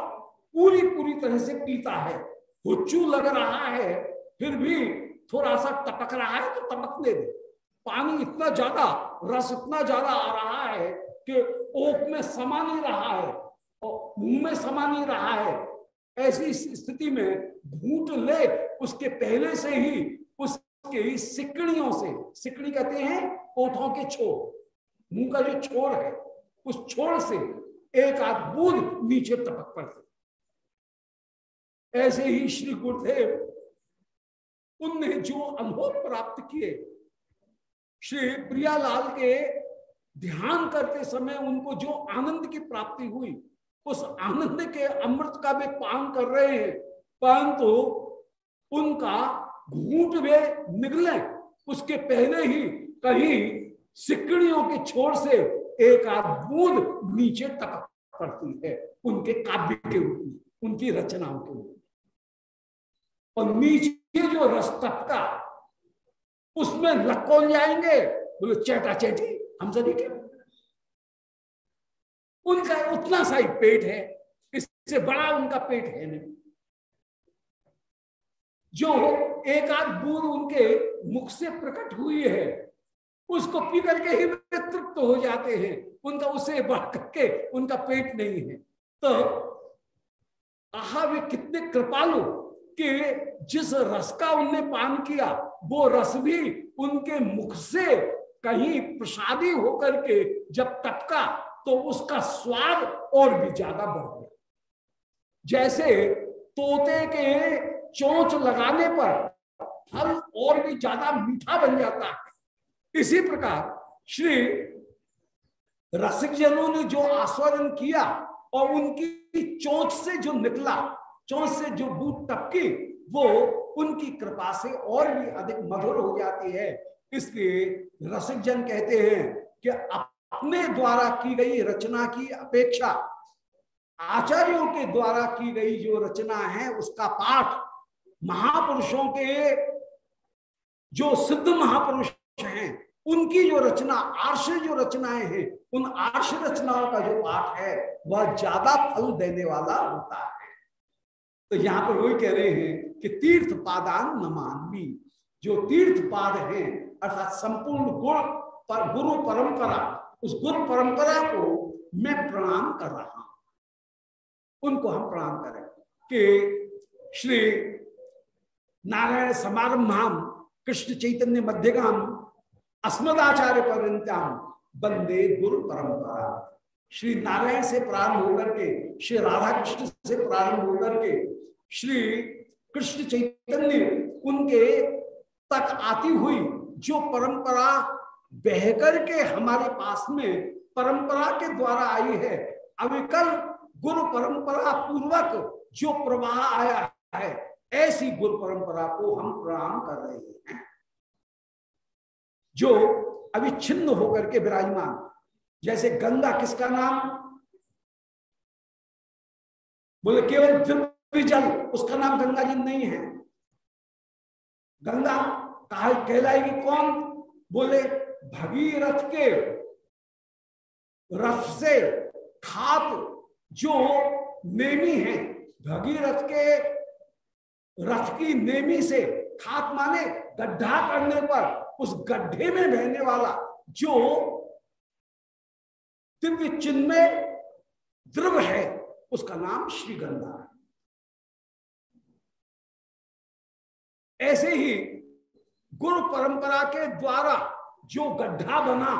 पूरी पूरी तरह से पीता है। हुच्चू लग रहा है, फिर भी थोड़ा सा टपक रहा है तो टपकने दे। पानी इतना ज़्यादा, रस इतना ज़्यादा आ रहा है कि ओक में समा नहीं रहा है और मुँह में समा नहीं रहा है। ऐसी स्थिति में घूट ले उसके पहले से ही, उसके सिकड़ियों से, सिकड़ी कहते हैं ओठों के छोर। मुँह का जो छोर है, उस छोर से एक बूंद नीचे टपक पड़ते। ऐसे ही श्री गुरुदेव, उनने जो अनुभव प्राप्त किए, श्री प्रियालाल के ध्यान करते समय उनको जो आनंद की प्राप्ति हुई, उस आनंद के अमृत का वे पान कर रहे हैं। परंतु उनका घूट वे निकले उसके पहले ही कहीं सिकड़ियों के छोर से एक आध नीचे टपक पड़ती है, उनके काव्य के रूप में, उनकी रचनाओं के रूप में। और नीचे जो रस टपका उसमें लक्कौन जाएँगे। बोले, चेटा चेटी हम सभी के उनका उतना सा पेट है, इससे बड़ा उनका पेट है नहीं। जो एक आध बूंद उनके मुख से प्रकट हुई है, उसको पी करके ही वे तृप्त हो जाते हैं। उनका उसे बढ़ करके उनका पेट नहीं है। तो आहा, वे कितने कृपालु कि जिस रस का उनने पान किया, वो रस भी उनके मुख से कहीं प्रसादी होकर के जब टपका तो उसका स्वाद और भी ज़्यादा बढ़ गया। जैसे तोते के चोंच लगाने पर फल और भी ज़्यादा मीठा बन जाता है। इसी प्रकार श्री रसिक जनों ने जो आस्वादन किया और उनकी चोंच से जो निकला, चोंच से जो दूध टपकी, वो उनकी कृपा से और भी अधिक मधुर हो जाती है। इसलिए रसिक जन कहते हैं कि अपने द्वारा की गई रचना की अपेक्षा आचार्यों के द्वारा की गई जो रचना है, उसका पाठ महापुरुषों के जो सिद्ध महापुरुष हैं, उनकी जो रचना, आर्ष जो रचनाएँ हैं, उन आर्ष रचनाओं का जो पाठ है, वह ज़्यादा फल देने वाला होता है। तो यहाँ पर वही कह रहे हैं कि तीर्थ पादान नमानवी जो तीर्थ पाद है अर्थात संपूर्ण गुण पर, गुरु परंपरा, उस गुरु परंपरा को मैं प्रणाम कर रहा हूँ। उनको हम प्रणाम करें कि श्री नारायण समारंभाम, कृष्ण चैतन्य मध्यगाम, अस्मदाचार्य पर्यंत्याम बंदे गुरु परंपरा। श्री नारायण से प्रारंभ होकर के, श्री राधा कृष्ण से प्रारंभ होकर के, श्री कृष्ण चैतन्य उनके तक आती हुई जो परंपरा बहकर के हमारे पास में परंपरा के द्वारा आई है, अविकल गुरु परंपरा पूर्वक जो प्रवाह आया है, ऐसी गुरु परंपरा को हम प्रणाम कर रहे हैं। जो अविच्छिन्न होकर के विराजमान, जैसे गंगा किसका नाम? बोले, केवल जल, उसका नाम गंगा जी नहीं है। गंगा कहा कहलाएगी कौन? बोले, भगीरथ के रथ से खात जो नेमी है, भगीरथ के रथ की नेमी से खात माने गड्ढा करने पर, उस गड्ढे में बहने वाला जो दिव्य चिन्ह में द्रव है, उसका नाम श्रीगंधा है। ऐसे ही गुरु परंपरा के द्वारा जो गड्ढा बना,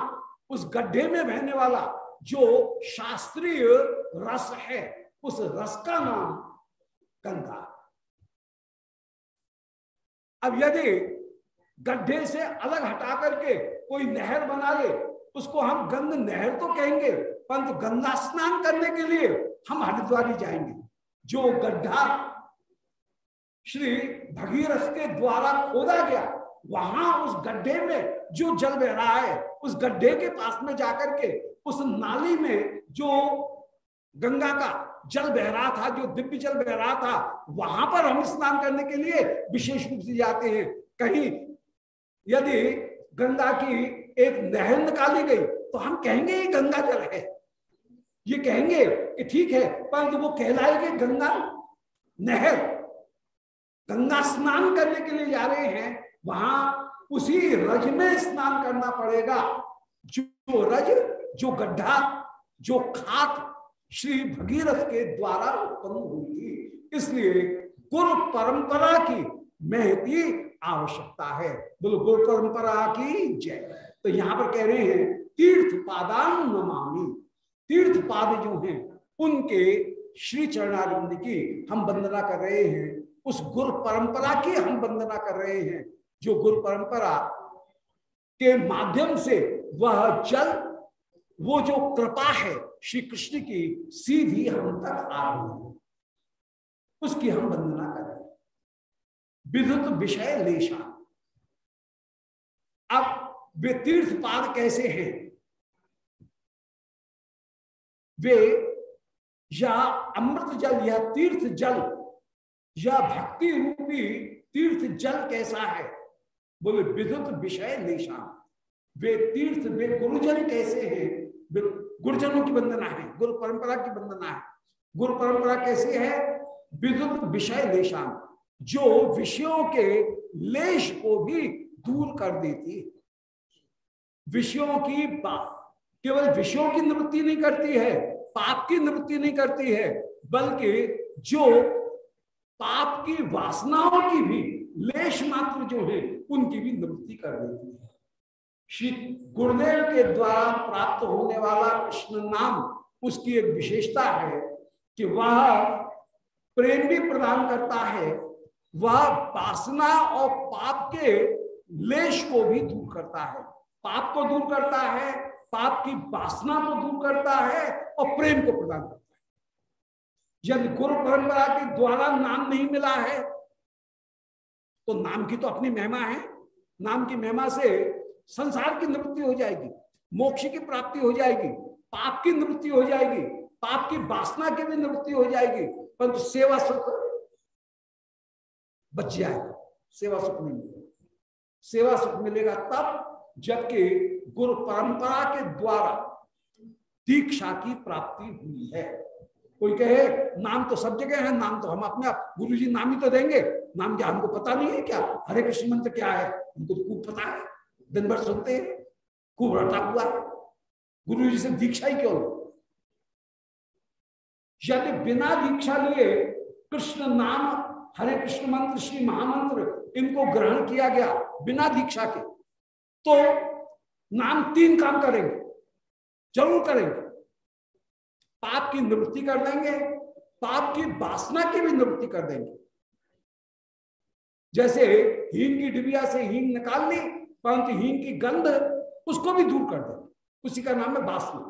उस गड्ढे में बहने वाला जो शास्त्रीय रस है, उस रस का नाम गंगा। अब यदि गड्ढे से अलग हटा करके कोई नहर बना ले, उसको हम गंग नहर तो कहेंगे, परंतु गंगा स्नान करने के लिए हम हरिद्वारी जाएँगे। जो गड्ढा श्री भगीरथ के द्वारा खोदा गया वहाँ उस गड्ढे में जो जल बह रहा है, उस गड्ढे के पास में जाकर के, उस नाली में जो गंगा का जल बह रहा था, जो दिव्य जल बह रहा था, वहाँ पर हम स्नान करने के लिए विशेष रूप से जाते हैं। कहीं यदि गंगा की एक नहर निकाली गई तो हम कहेंगे ये गंगा जल है। ये कहेंगे कि ठीक है, परंतु वो कहलाएगी गंगा नहर। गंगा स्नान करने के लिए जा रहे हैं वहाँ उसी रज में स्नान करना पड़ेगा। जो रज, जो गड्ढा, जो खात श्री भगीरथ के द्वारा उत्पन्न हुई थी, इसलिए गुरु परंपरा की महती आवश्यकता है। बोलो, गुरु परंपरा की जय। तो यहाँ पर कह रहे हैं तीर्थ पादान नमामि। तीर्थ पाद जो हैं, उनके श्री चरणारिंद की हम वंदना कर रहे हैं। उस गुरु परंपरा की हम वंदना कर रहे हैं। जो गुरु परंपरा के माध्यम से वह जल, वो जो कृपा है श्री कृष्ण की, सीधी हम तक आ रही है। उसकी हम वंदना कर। विद्युत विषय लेशा। अब वे तीर्थ पाद कैसे हैं? वे या अमृत जल या तीर्थ जल या भक्ति रूपी तीर्थ जल कैसा है? बोले विद्युत विषय निशान वे तीर्थ, वे गुरुजन कैसे हैं? गुरुजनों की वंदना है, गुरु परंपरा की वंदना है। गुरु परंपरा कैसी है? विद्युत विषय निशान जो विषयों के लेश को भी दूर कर देती विषयों की बात केवल विषयों की निवृत्ति नहीं करती है, पाप की निवृत्ति नहीं करती है, बल्कि जो पाप की वासनाओं की भी लेश मात्र जो है, उनकी भी निवृत्ति कर देती है। श्री गुरुदेव के द्वारा प्राप्त होने वाला कृष्ण नाम, उसकी एक विशेषता है कि वह प्रेम भी प्रदान करता है, वह वासना और पाप के लेश को भी दूर करता है। पाप को दूर करता है, पाप की वासना को दूर करता है और प्रेम को प्रदान करता है। यदि गुरु परंपरा के द्वारा नाम नहीं मिला है तो नाम की तो अपनी महिमा है। नाम की महिमा से संसार की निवृत्ति हो जाएगी, मोक्ष की प्राप्ति हो जाएगी, पाप की निवृत्ति हो जाएगी, पाप की वासना की भी निवृत्ति हो जाएगी, परंतु सेवा सुख बच जाएगा। सेवा सुख नहीं मिलेगा। सेवा सुख मिलेगा तब जबकि गुरु परंपरा के द्वारा दीक्षा की प्राप्ति हुई है। कोई कहे, नाम तो सब जगह है, नाम तो हम अपने आप गुरु जी नाम ही तो देंगे। नाम क्या हमको पता नहीं है क्या? हरे कृष्ण मंत्र क्या है? हमको तो खूब पता है। दिन भर सुनते हैं, खूब रटा हुआ है। गुरु जी से दीक्षा ही क्यों यदि बिना दीक्षा लिए कृष्ण नाम, हरे कृष्ण मंत्र, श्री महामंत्र, इनको ग्रहण किया गया बिना दीक्षा के तो नाम तीन काम करेंगे। ज़रूर करेंगे। पाप की निवृत्ति कर देंगे, पाप की वासना की भी निवृत्ति कर देंगे। जैसे हीन की डिबिया से हीन निकाल ली, परंतु हीन की गंध उसको भी दूर कर देंगे। उसी का नाम है वासना।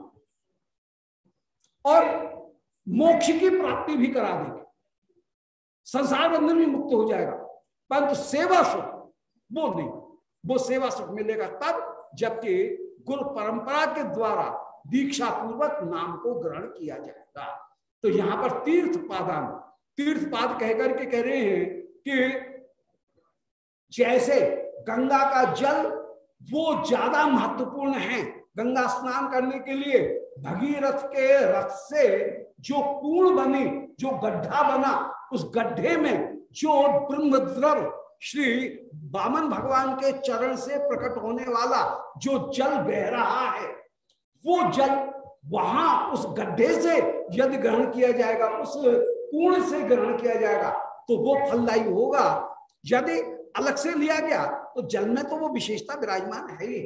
और मोक्ष की प्राप्ति भी करा देंगे। संसार बंधन भी मुक्त हो जाएगा, परंतु सेवा सुख, वो नहीं। वो सेवा सुख मिलेगा तब, जबकि गुरु परंपरा के द्वारा दीक्षा पूर्वक नाम को ग्रहण किया जाएगा। तो यहाँ पर तीर्थ पादान तीर्थ पाद कहकर के कह रहे हैं कि जैसे गंगा का जल वो ज़्यादा महत्वपूर्ण है गंगा स्नान करने के लिए, भगीरथ के रथ से जो कूण बनी, जो गड्ढा बना, उस गड्ढे में जो ब्रह्मद्रव श्री बामन भगवान के चरण से प्रकट होने वाला जो जल बह रहा है वो जल वहाँ उस गड्ढे से यदि ग्रहण किया जाएगा, उस कूण से ग्रहण किया जाएगा तो वो फलदायी होगा। यदि अलग से लिया गया तो जल में तो वो विशेषता विराजमान है ही।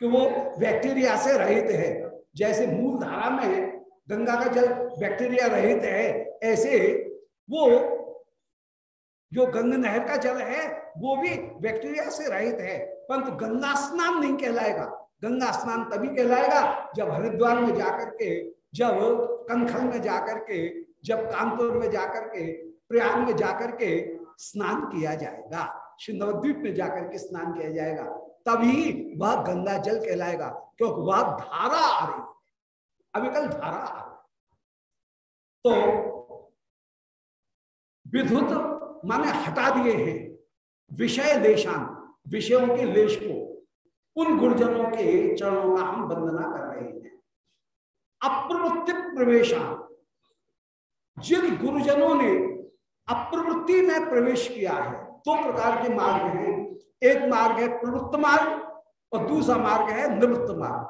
कि वो बैक्टीरिया से रहित है। जैसे मूल धारा में गंगा का जल बैक्टीरिया रहित है, ऐसे वो जो गंगा नहर का जल है, वो भी बैक्टीरिया से रहित है। परंतु गंगा स्नान नहीं कहलाएगा। गंगा स्नान तभी कहलाएगा जब हरिद्वार में जाकर के, जब कंखल में जाकर के, जब कानपुर में जाकर के, प्रयाग में जाकर के स्नान किया जाएगा। श्री नवद्वीप में जाकर के स्नान किया जाएगा। तभी वह गंगा जल कहलाएगा, क्योंकि वह धारा आ रही अभी कल धारा आ रही तो विधुत माने हटा दिए हैं। विषय लेशान विषयों के लेश को उन गुरुजनों के चरणों का हम वंदना कर रहे हैं। अप्रवृत्ति प्रवेशा जिन गुरुजनों ने अप्रवृत्ति में प्रवेश किया है, दो प्रकार के मार्ग हैं। एक मार्ग है प्रवृत्त मार्ग और दूसरा मार्ग है निवृत्त मार्ग।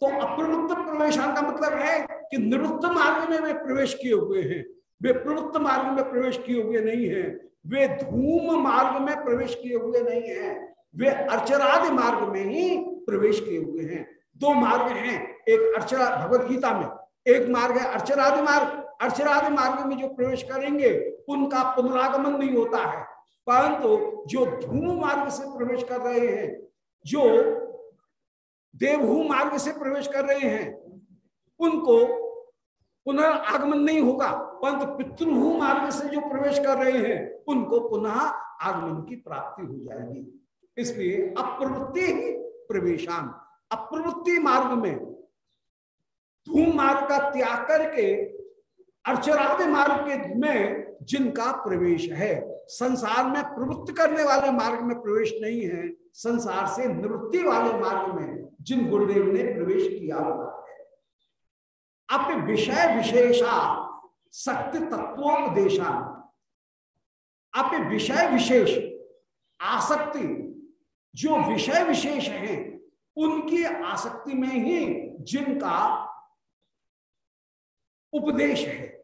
तो अप्रवृत्त प्रवेशान का मतलब है कि निवृत्त मार्ग में वे प्रवेश किए हुए हैं। वे प्रवृत्त मार्ग में प्रवेश किए हुए नहीं है। वे धूम मार्ग में प्रवेश किए हुए नहीं है। वे अर्चरादि मार्ग में ही प्रवेश किए हुए हैं। दो मार्ग हैं, एक अर्चरा भगवत गीता में, एक मार्ग है अर्चरादि मार्ग। अर्चरादि मार्ग में जो प्रवेश करेंगे, उनका पुनरागमन नहीं होता है। परंतु जो धूम मार्ग से प्रवेश कर रहे हैं, जो देवभू मार्ग से प्रवेश कर रहे हैं, उनको पुनर्गमन नहीं होगा। परंतु पितृभू मार्ग से जो प्रवेश कर रहे हैं, उनको पुनः आगमन की प्राप्ति हो जाएगी। इसलिए अप्रवृत्ति ही प्रवेशान, अप्रवृत्ति मार्ग में। धूम मार्ग का त्याग करके अर्चरादि मार्ग के में जिनका प्रवेश है, संसार में प्रवृत्त करने वाले मार्ग में प्रवेश नहीं है, संसार से निवृत्ति वाले मार्ग में जिन गुरुदेव ने प्रवेश किया हुआ है। अपने विषय विशेषा शक्ति तत्वोपदेशा अपने विषय विशेष, आसक्ति जो विषय विशेष हैं, उनकी आसक्ति में ही जिनका उपदेश है।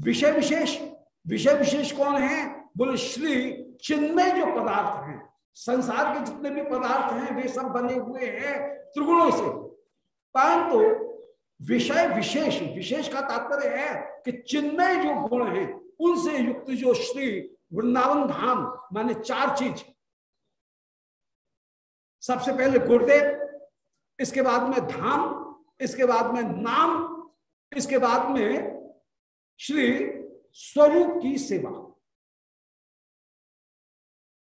विषय विशेष विषय विशेष कौन है? बोले, श्री चिन्मय जो पदार्थ हैं, संसार के जितने भी पदार्थ हैं, वे सब बने हुए हैं त्रिगुणों से। परंतु विषय विशेष विशेष का तात्पर्य है कि चिन्मय जो गुण है, उनसे युक्त जो श्री वृंदावन धाम माने चार चीज़। सबसे पहले गुरुदेव, इसके बाद में धाम, इसके बाद में नाम, इसके बाद में श्री स्वरूप की सेवा।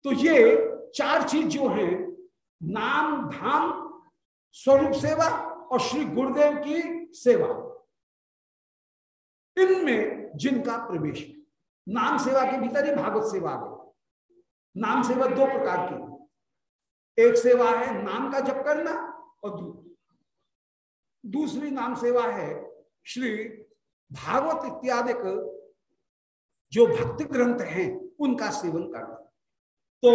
तो ये चार चीज़ जो है, नाम, धाम, स्वरूप सेवा और श्री गुरुदेव की सेवा। इनमें जिनका प्रवेश नाम सेवा के भीतर ही भागवत सेवा गई नाम सेवा दो प्रकार की एक सेवा है नाम का जप करना और दूसरी नाम सेवा है श्री भागवत इत्यादि जो भक्ति ग्रंथ हैं, उनका सेवन करना। तो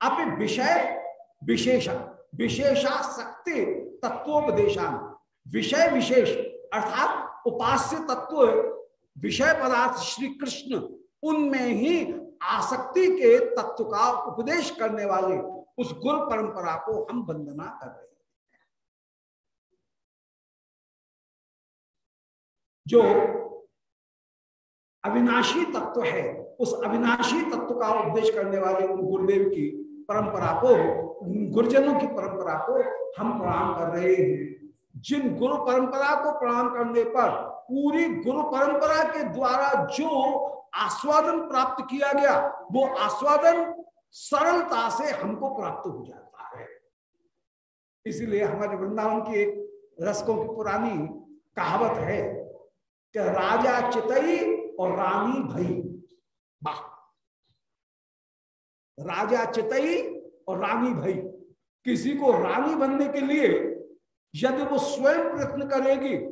आप विषय विशेषा विशेषा शक्ति तत्वोपदेशान। विषय विशेष, अर्थात उपास्य तत्व विषय पदार्थ श्री कृष्ण, उनमें ही आसक्ति के तत्व का उपदेश करने वाले उस गुरु परंपरा को हम वंदना कर रहे हैं। जो अविनाशी तत्व है, उस अविनाशी तत्व का उपदेश करने वाले उन गुरुदेव की परंपरा को गुरुजनों की परंपरा को हम प्रणाम कर रहे हैं। जिन गुरु परंपरा को प्रणाम करने पर पूरी गुरु परंपरा के द्वारा जो आस्वादन प्राप्त किया गया, वो आस्वादन सरलता से हमको प्राप्त हो जाता है। इसलिए हमारे वृंदावन की एक रसकों की पुरानी कहावत है, कि राजा चितई और रानी भई। वाह। राजा चितई और रानी भई। किसी को रानी बनने के लिए यदि वो स्वयं प्रयत्न करेगी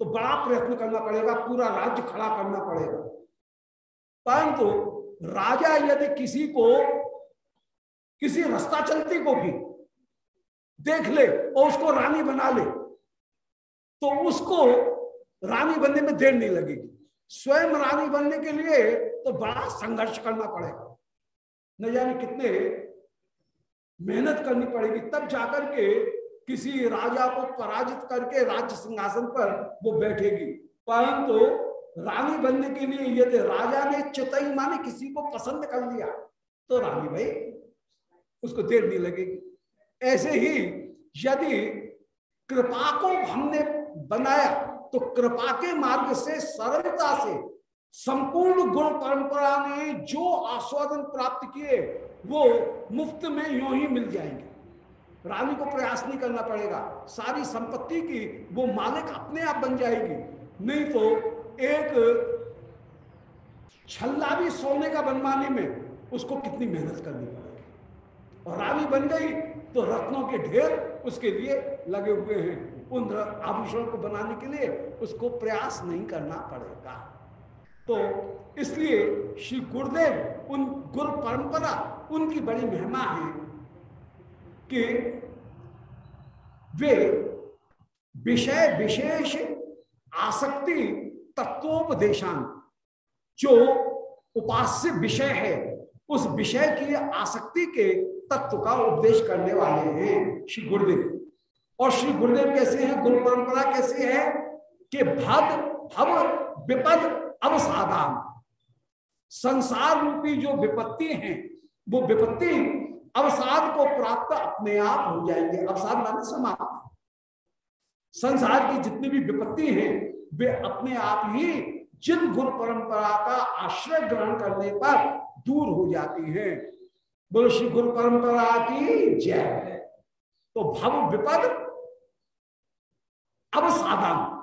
तो बड़ा प्रयत्न करना पड़ेगा, पूरा राज्य खड़ा करना पड़ेगा। परंतु तो राजा यदि किसी को, किसी रास्ता चलती को भी देख ले और उसको रानी बना ले तो उसको रानी बनने में देर नहीं लगेगी। स्वयं रानी बनने के लिए तो बड़ा संघर्ष करना पड़ेगा। न जाने कितने मेहनत करनी पड़ेगी, तब जाकर के किसी राजा को पराजित करके राज्य सिंहासन पर वो बैठेगी। परंतु रानी बनने के लिए यदि राजा ने चितई माने किसी को पसंद कर लिया। तो रानी भाई, उसको देर नहीं लगेगी। ऐसे ही यदि कृपा को हमने बनाया तो कृपा के मार्ग से, सरलता से, संपूर्ण गुण परंपरा ने जो आस्वादन प्राप्त किए, वो मुफ़्त में यू ही मिल जाएँगे। रानी को प्रयास नहीं करना पड़ेगा। सारी संपत्ति की वो मालिक अपने आप बन जाएगी। नहीं तो एक छल्ला भी सोने का बनवाने में उसको कितनी मेहनत करनी पड़ेगी। और रानी बन गई तो रत्नों के ढेर उसके लिए लगे हुए हैं। उन आभूषण को बनाने के लिए उसको प्रयास नहीं करना पड़ेगा। तो इसलिए श्री गुरुदेव, उन गुरु परंपरा, उनकी बड़ी महिमा है। कि वे विषय विशेष आसक्ति तत्वोपदेशान, जो उपास्य विषय है, उस विषय की आसक्ति के तत्व का उपदेश करने वाले हैं श्री गुरुदेव। और श्री गुरुदेव कैसे हैं? गुरु परंपरा कैसे है कि भद, भव, विपद अवसाधान संसार रूपी जो विपत्ति हैं, वो विपत्ति अवसाद को प्राप्त अपने आप हो जाएँगे। अवसाद माने समाप्त। संसार की जितनी भी विपत्ति है, वे अपने आप ही जिन गुरु परंपरा का आश्रय ग्रहण करने पर दूर हो जाती है। श्री गुरु परंपरा की जय है। तो भव विपद, अवसादन।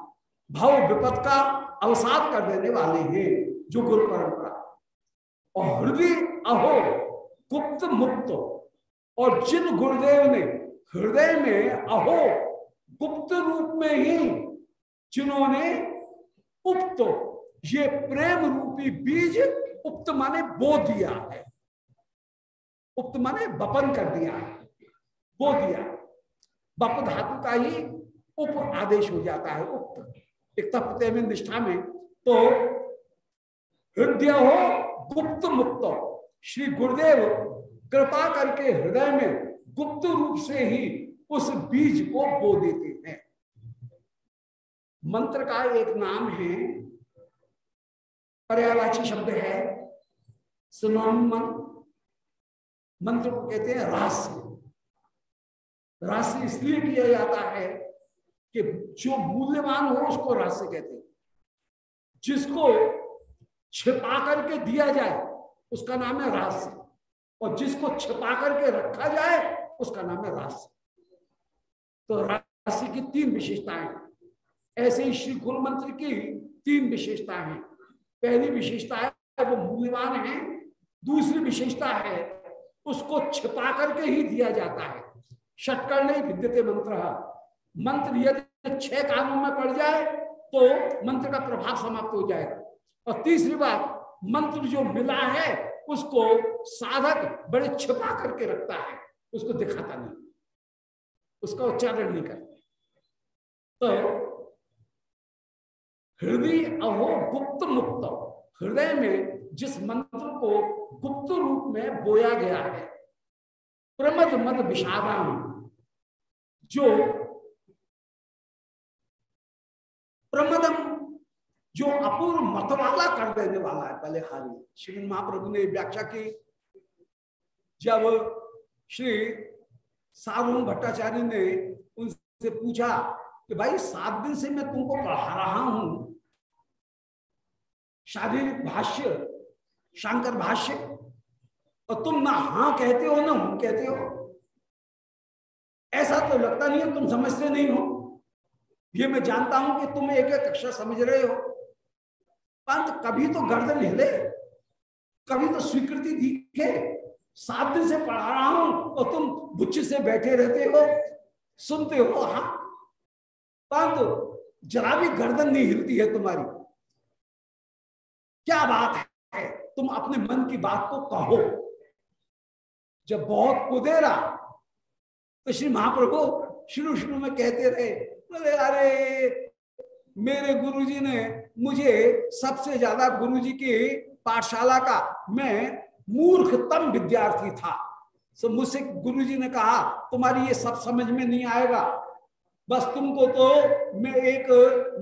भव विपद का अवसाद कर देने वाले हैं जो गुरु परंपरा। और हृदय अहो, गुप्त मुक्त। और जिन गुरुदेव ने हृदय में अहो गुप्त रूप में ही जिन्होंने उक्त ये प्रेम रूपी बीज उक्त माने बो दिया है, उक्त माने बपन कर दिया है, बो दिया बप धातु का ही उप आदेश हो जाता है, उक्त। एक प्रत्यय में निष्ठा में तो हृदय हो गुप्त मुक्त। श्री गुरुदेव कृपा करके हृदय में गुप्त रूप से ही उस बीज को बो देते हैं। मंत्र का एक नाम है, पर्यावाची शब्द है सुनोमन मंत्र को कहते हैं रास्य रास्य इसलिए किया जाता है कि जो मूल्यवान हो उसको रहस्य कहते हैं। जिसको छिपा करके दिया जाए, उसका नाम है रहस्य और जिसको छिपा करके रखा जाए, उसका नाम है रहस्य तो राशि की तीन विशेषताएँ। ऐसे ही श्री गुरु मंत्र की तीन विशेषताएँ हैं। पहली विशेषता है, वो मूल्यवान है। दूसरी विशेषता है, उसको छिपा करके ही दिया जाता है। षटकर नहीं विद्यते मंत्र मंत्र यदि छह कानों में पड़ जाए तो मंत्र का प्रभाव समाप्त हो जाएगा। और तीसरी बात, मंत्र जो मिला है उसको साधक बड़े छिपा करके रखता है। उसको दिखाता नहीं। उसका उच्चारण नहीं करता। तो हृदय अहो गुप्त मुक्त। हृदय में जिस मंत्र को गुप्त रूप में बोया गया है, प्रमद मद विषादान, जो प्रमदम जो अपूर्व मतवाला कर देने वाला है पहले हारी श्री महाप्रभु ने व्याख्या की। जब श्री सार्वभौम भट्टाचार्य ने उनसे पूछा कि भाई, सात दिन से मैं तुमको पढ़ा रहा हूँ। शारीरिक भाष्य, शंकर भाष्य, और तुम ना हाँ कहते हो, ना हूँ कहते हो। ऐसा तो लगता नहीं है, तुम समझते नहीं हो। ये मैं जानता हूँ कि तुम एक एक अक्षर समझ रहे हो। परंतु कभी तो गर्दन हिले कभी तो स्वीकृति दिखे। सात दिन से पढ़ा रहा हूँ और तुम बुच्च से बैठे रहते हो, सुनते हो हाँ। परंतु जरा भी गर्दन नहीं हिलती है तुम्हारी। क्या बात है? तुम अपने मन की बात को कहो। जब बहुत कुदेरा तो श्री महाप्रभु शुरू शुरू में कहते रहे, बोले, अरे, मेरे गुरुजी ने मुझे सबसे ज़्यादा गुरु जी की पाठशाला का मैं मूर्खतम विद्यार्थी था। सो मुझसे गुरु जी ने कहा, तुम्हारी ये सब समझ में नहीं आएगा। बस तुमको तो मैं एक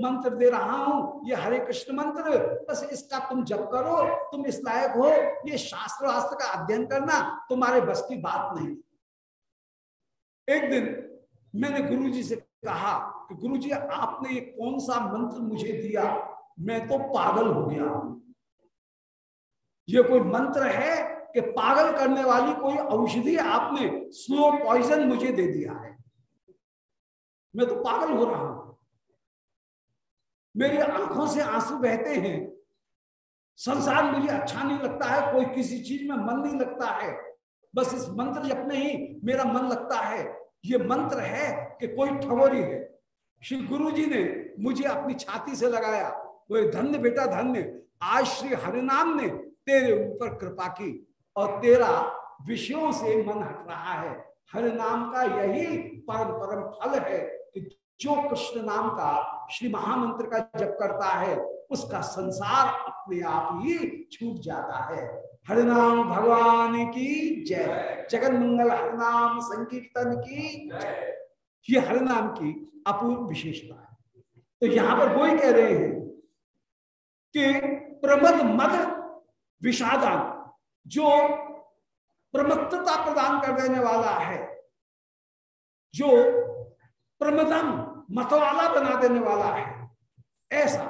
मंत्र दे रहा हूँ, ये हरे कृष्ण मंत्र। बस इसका तुम जप करो, तुम इस लायक हो। ये शास्त्र वास्त्र का अध्ययन करना तुम्हारे बस की बात नहीं। एक दिन मैंने गुरुजी से कहा कि, गुरुजी, आपने ये कौन सा मंत्र मुझे दिया? मैं तो पागल हो गया ये कोई मंत्र है कि पागल करने वाली कोई औषधि आपने स्लो पॉइजन मुझे दे दिया है? मैं तो पागल हो रहा हूँ। मेरी आँखों से आँसू बहते हैं। संसार मुझे अच्छा नहीं लगता है, कोई किसी चीज़ में मन नहीं लगता है। बस इस मंत्र जप में ही मेरा मन लगता है। ये मंत्र है कि कोई ठगोरी है। श्री गुरु जी ने मुझे अपनी छाती से लगाया। वो धन्य बेटा, धन्य। आज श्री हरिनाम ने तेरे ऊपर कृपा की और तेरा विषयों से मन हट रहा है। हरिनाम का यही परम परम फल है कि जो कृष्ण नाम का श्री महामंत्र का जप करता है, उसका संसार अपने आप ही छूट जाता है। हरिनाम भगवान की जय। जगन मंगल हरिनाम संकीर्तन की जय। ये हरिनाम की अपूर्व विशेषता है। तो यहाँ पर वही कह रहे हैं कि प्रमद मद विषादान जो प्रमत्तता प्रदान कर देने वाला है, जो प्रमदम मतवाला बना देने वाला है, ऐसा।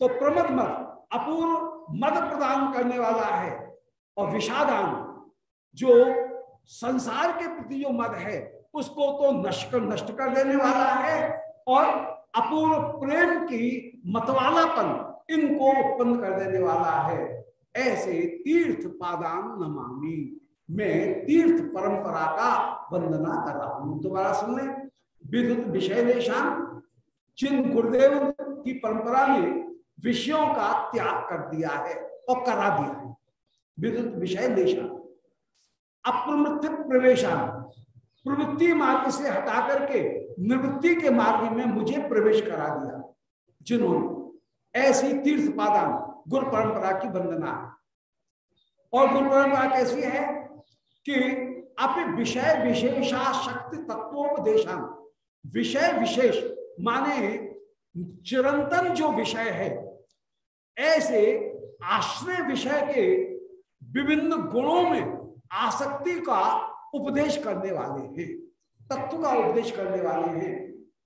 तो प्रमद मत अपूर्व मद प्रदान करने वाला है, और विषादान, जो संसार के प्रति जो मद है, उसको तो नष्ट नष्ट कर देने वाला है, और अपूर्व प्रेम की मतवालापन इनको उत्पन्न कर देने वाला है। ऐसे तीर्थ पादान नमामि मैं तीर्थ परंपरा का वंदना कर रहा हूँ। दोबारा सुन ले। विद्युत विषय निशान, जिन गुरुदेव की परंपरा ने विषयों का त्याग कर दिया है और करा दिया है। विद्युत विषय निशान अप्रमृत प्रवेशान। प्रवृत्ति मार्ग से हटा करके, निवृत्ति के मार्ग में मुझे प्रवेश करा दिया। जिन्होंने ऐसी तीर्थ पादान गुरु परंपरा की वंदना। और गुरु परंपरा कैसी है कि अपने विषय विशेषा शक्ति तत्वोपदेशान विषय विशेष माने चिरंतन जो विषय है, ऐसे आश्रय विषय के विभिन्न गुणों में आसक्ति का उपदेश करने वाले हैं, तत्व का उपदेश करने वाले हैं।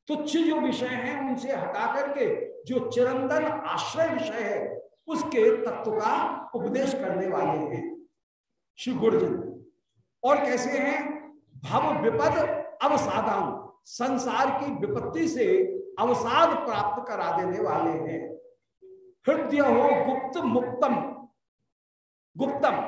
तुच्छ जो विषय हैं उनसे हटा करके जो चिरंतन आश्रय विषय है, उसके तत्व का उपदेश करने वाले हैं। श्री गुरुजन और कैसे हैं? भव विपद अवसादान, संसार की विपत्ति से अवसाद प्राप्त करा देने वाले हैं। हृदय हो गुप्त मुक्तम, गुप्तम।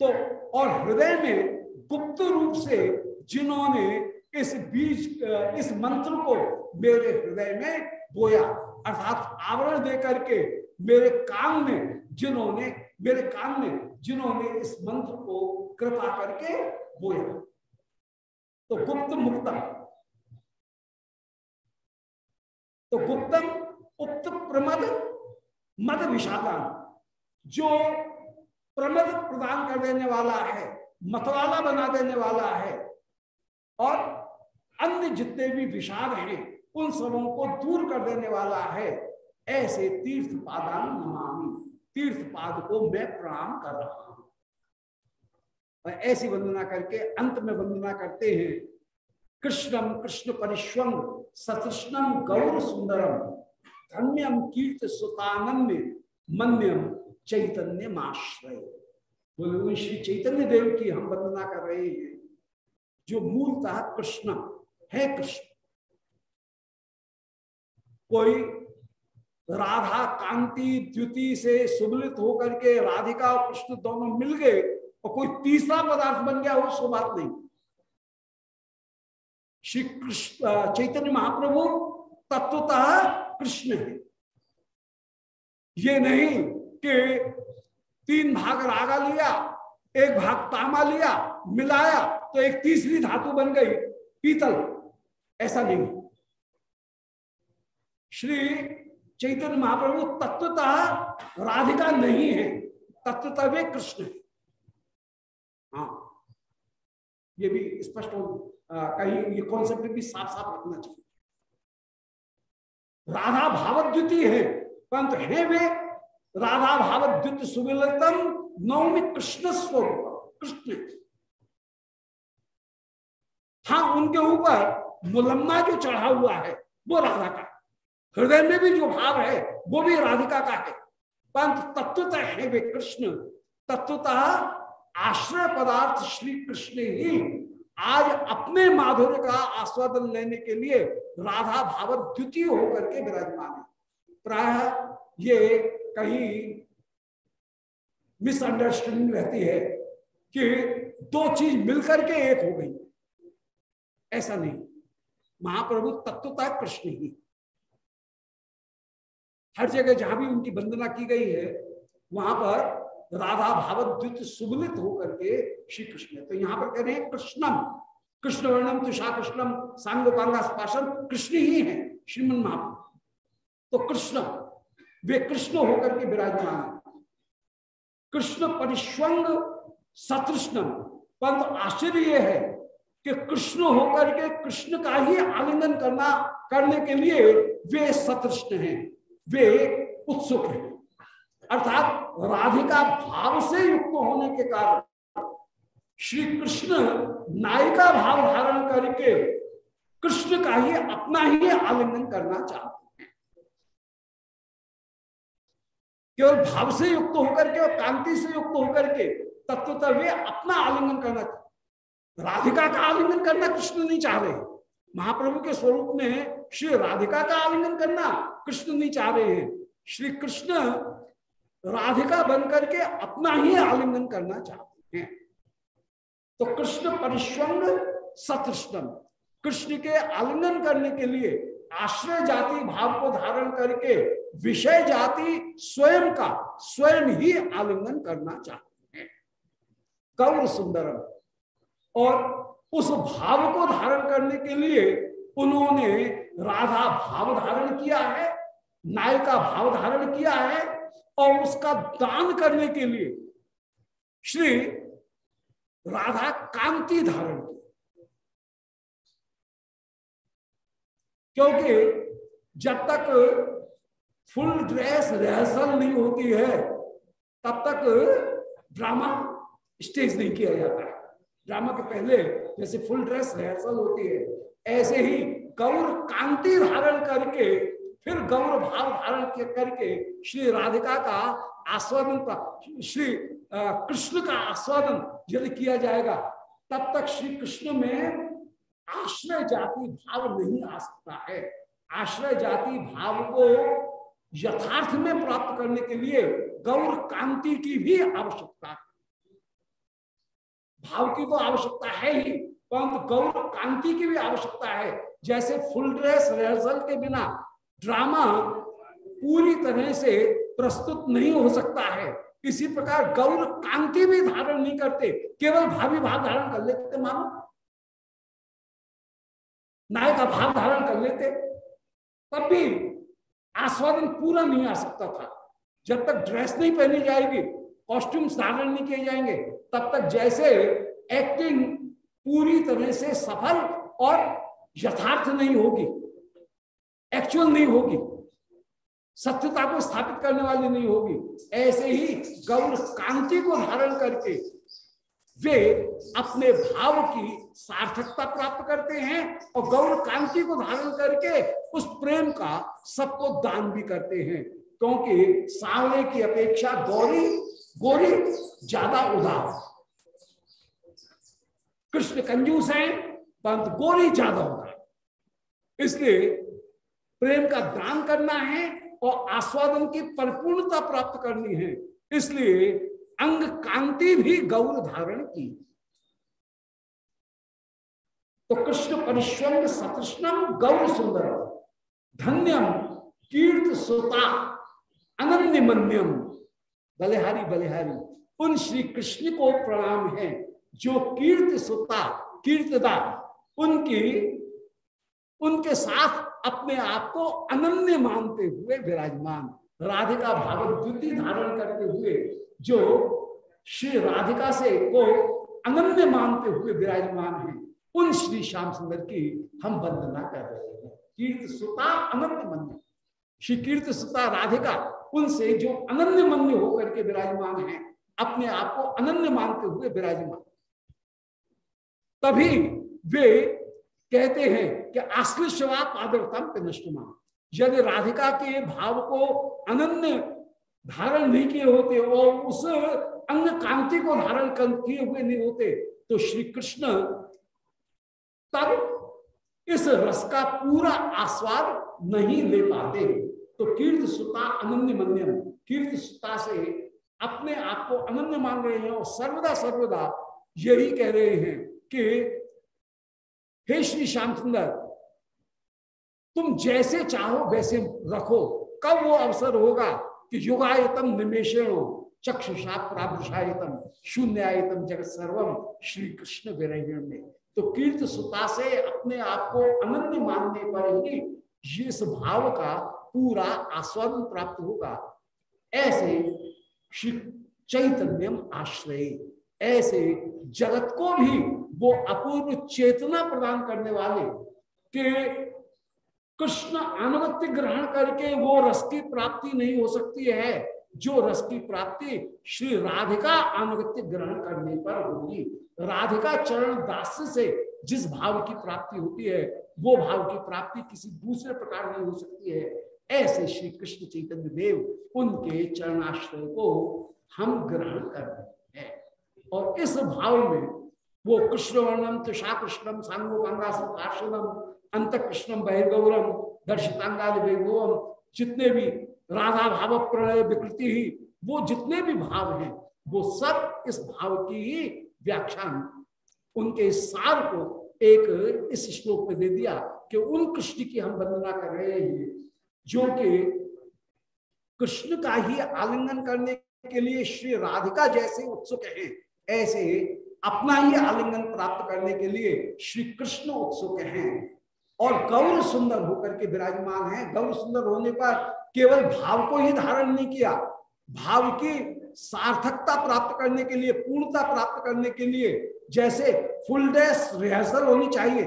तो और हृदय में गुप्त रूप से जिन्होंने इस बीज, इस मंत्र को मेरे हृदय में बोया। अर्थात आवरण दे करके मेरे कान में जिन्होंने, मेरे कान में जिन्होंने इस मंत्र को कृपा करके बोया। तो गुप्त मुक्तम। तो गुप्तम, उक्त प्रमद, मद विषादान। जो प्रमद प्रदान कर देने वाला है, मतवाला बना देने वाला है, और अन्य जितने भी विषाद हैं उन सबों को दूर कर देने वाला है। ऐसे तीर्थ पादान नमामि तीर्थ पाद को मैं प्रणाम कर रहा हूँ। और ऐसी वंदना करके अंत में वंदना करते हैं। कृष्णम, कृष्ण परिश्वम सतृष्णम गौर सुंदरम, धन्यम, कीर्त सुतानंद, मन्यम चैतन्य माश्रय बोले श्री चैतन्य देव की हम वंदना कर रहे हैं, जो मूलतः कृष्ण है कृष्ण। कोई राधा कांति द्युति से सुबलित होकर के राधिका और कृष्ण दोनों मिल गए और कोई तीसरा पदार्थ बन गया हो सो बात नहीं। श्री कृष्ण चैतन्य महाप्रभु तत्वतः कृष्ण है। ये नहीं कि तीन भाग रागा लिया, एक भाग तामा लिया, मिलाया तो एक तीसरी धातु बन गई, पीतल। ऐसा नहीं। श्री चैतन्य महाप्रभु तत्वतः राधिका नहीं है, तत्वतः वे कृष्ण है। हाँ ये भी स्पष्ट हो कहीं ये कॉन्सेप्ट भी साफ़ साफ़ रखना चाहिए। राधा भावद्युति है, परंतु है वे राधा भावद्युत सुविलतम नवमी कृष्ण स्वरूप, कृष्ण हाँ। उनके ऊपर मुलम्मा जो चढ़ा हुआ है, वो राधा का हृदय में भी जो भाव है, वो भी राधिका का है। परंतु तत्वतः है वे कृष्ण, तत्वतः आश्रय पदार्थ श्री कृष्ण ही आज अपने माधुर्य का आस्वादन लेने के लिए राधा भाव द्वितीय होकर के विराजमान है। प्राय ये कहीं मिसअंडरस्टैंडिंग रहती है कि दो चीज़ मिलकर के एक हो गई। ऐसा नहीं। महाप्रभु तत्वता कृष्ण ही। हर जगह जहाँ भी उनकी वंदना की गई है, वहाँ पर राधा भावद्युत सुबलित होकर के श्री कृष्ण तो यहाँ पर कह रहे हैं, कृष्णम कृष्ण वर्णम तुषा कृष्णम, सांगोपांगा स्पाशन कृष्ण ही है, श्रीमन महाप्रभु। तो कृष्ण, वे कृष्ण होकर के विराजमान है। कृष्ण परिश्वंग सतृष्णम, परंतु आश्चर्य यह है कि कृष्ण होकर के कृष्ण का ही आलिंगन करना, करने के लिए वे सतृष्ण हैं। वे उत्सुक हैं। अर्थात राधिका भाव से युक्त होने के कारण श्री कृष्ण नायिका भाव धारण करके कृष्ण का ही अपना ही आलिंगन करना चाहते हैं। केवल भाव से युक्त होकर के और कांति से युक्त होकर के तत्वतः वे अपना आलिंगन करना राधिका का आलिंगन करना कृष्ण नहीं चाह रहे। महाप्रभु के स्वरूप में श्री राधिका का आलिंगन करना, कृष्ण नहीं चाह रहे हैं। श्री कृष्ण राधिका बनकर के अपना ही आलिंगन करना चाहते हैं। तो कृष्ण परिश्वंग सतृष्णम। कृष्ण के आलिंगन करने के लिए आश्रय जाति भाव को धारण करके विषय जाति स्वयं का, स्वयं ही आलिंगन करना चाहते हैं। कौर सुंदरम। और उस भाव को धारण करने के लिए उन्होंने राधा भाव धारण किया है, नायिका भाव धारण किया है, और उसका दान करने के लिए श्री राधा कांति धारण की। क्योंकि जब तक फुल ड्रेस रिहर्सल नहीं होती है, तब तक ड्रामा स्टेज नहीं किया जाता है। ड्रामा के पहले जैसे फुल ड्रेस रिहर्सल होती है, ऐसे ही गौर कांति धारण करके, फिर गौर भाव धारण करके श्री राधिका का आस्वादन श्री कृष्ण का आस्वादन यदि किया जाएगा, तब तक श्री कृष्ण में आश्रय जाति भाव नहीं आ सकता है। आश्रय जाति भाव को यथार्थ में प्राप्त करने के लिए गौर कांति की भी आवश्यकता है। भाव की तो आवश्यकता है ही, परंतु गौरव कांति की भी आवश्यकता है। जैसे फुल ड्रेस रिहर्सल के बिना ड्रामा पूरी तरह से प्रस्तुत नहीं हो सकता है। इसी प्रकार गौर कांति भी धारण नहीं करते, केवल भावी भाव धारण कर लेते मानो। नायक का भाव धारण कर लेते, तब भी आस्वादन पूरा नहीं आ सकता था। जब तक ड्रेस नहीं पहनी जाएगी, कॉस्ट्यूम्स धारण नहीं किए जाएँगे तब तक जैसे एक्टिंग पूरी तरह से सफल और यथार्थ नहीं होगी एक्चुअल नहीं होगी, सत्यता को स्थापित करने वाली नहीं होगी, ऐसे ही गौर कांति को धारण करके वे अपने भाव की सार्थकता प्राप्त करते हैं और गौर कांति को धारण करके उस प्रेम का सबको दान भी करते हैं। क्योंकि सांवले की अपेक्षा गौरी गोरी, ज़्यादा उदार कृष्ण कंजूस है, परंतु गोरी ज़्यादा उदार इसलिए प्रेम का दान करना है और आस्वादन की परिपूर्णता प्राप्त करनी है। इसलिए अंग कांति भी गौर धारण की तो कृष्ण परिश्वंग सतृष्णम गौर सुंदर धन्यम, कीर्त सुता, अनन्य मन्यम। बलिहारी बलिहारी। उन श्री कृष्ण को प्रणाम है, जो कीर्त सुता, कीर्तदा, उनकी, उनके साथ अपने आप को अनन्य मानते हुए विराजमान, राधिका भागवत द्वितीय धारण करते हुए, जो श्री राधिका से को अनन्य मानते हुए विराजमान है, उन श्री श्याम सुंदर की हम वंदना कर रहे हैं। कीर्त सुता अनन्य मन श्री कीर्त सुता राधिका उनसे जो अनन्य मन्य होकर के विराजमान है, अपने आप को अनन्य मानते हुए विराजमान। तभी वे कहते हैं कि आश्लिशवा पादरतम नष्टमान। यदि राधिका के भाव को अनन्य धारण नहीं किए होते और उस अंग कांति को धारण किए हुए नहीं होते तो श्री कृष्ण तब इस रस का पूरा आस्वाद नहीं ले पाते। तो कीर्त सुता अनन्य मन्यम कीर्त सुता से अपने आप को अनन्य मान रहे हैं और सर्वदा सर्वदा यही कह रहे हैं कि, हे श्री श्याम सुंदर, तुम जैसे चाहो वैसे रखो। कब वो अवसर होगा कि युगायतम निमेषण चक्षुषा प्राभुषायतम शून्यायतम जगत सर्वम श्री कृष्ण विरहण में तो कीर्त सुता से अपने आप को अनन्य मानने पर ही इस भाव का पूरा आस्वादन प्राप्त होगा। ऐसे श्री चैतन्यम आश्रय, ऐसे जगत को भी वो अपूर्व चेतना प्रदान करने वाले के कृष्ण अनुगत्य ग्रहण करके वो रस की प्राप्ति नहीं हो सकती है। जो रस की प्राप्ति श्री राधिका अनुगत्य ग्रहण करने पर होगी। राधिका चरण दास से जिस भाव की प्राप्ति होती है, वो भाव की प्राप्ति किसी दूसरे प्रकार नहीं हो सकती है। ऐसे श्री कृष्ण चैतन्य देव, उनके चरणाश्रय को हम ग्रहण कर रहे हैं। और इस भाव में वो कृष्ण वर्णम तुषा कृष्णम सांगोपांगाश्रम अंत कृष्णम बहिर्गौरम दर्शितांगा जितने भी राधा भाव प्रणय विकृति ही, वो जितने भी भाव हैं, वो सब इस भाव की ही व्याख्यान उनके सार को एक इस श्लोक में दे दिया कि उन कृष्ण की हम वंदना कर रहे हैं। जो कि कृष्ण का ही आलिंगन करने के लिए श्री राधिका जैसे उत्सुक हैं, ऐसे अपना ही आलिंगन प्राप्त करने के लिए श्री कृष्ण उत्सुक हैं। और गौर सुंदर होकर के विराजमान है। गौर सुंदर होने पर केवल भाव को ही धारण नहीं किया, भाव की सार्थकता प्राप्त करने के लिए, पूर्णता प्राप्त करने के लिए जैसे फुल ड्रेस रिहर्सल होनी चाहिए,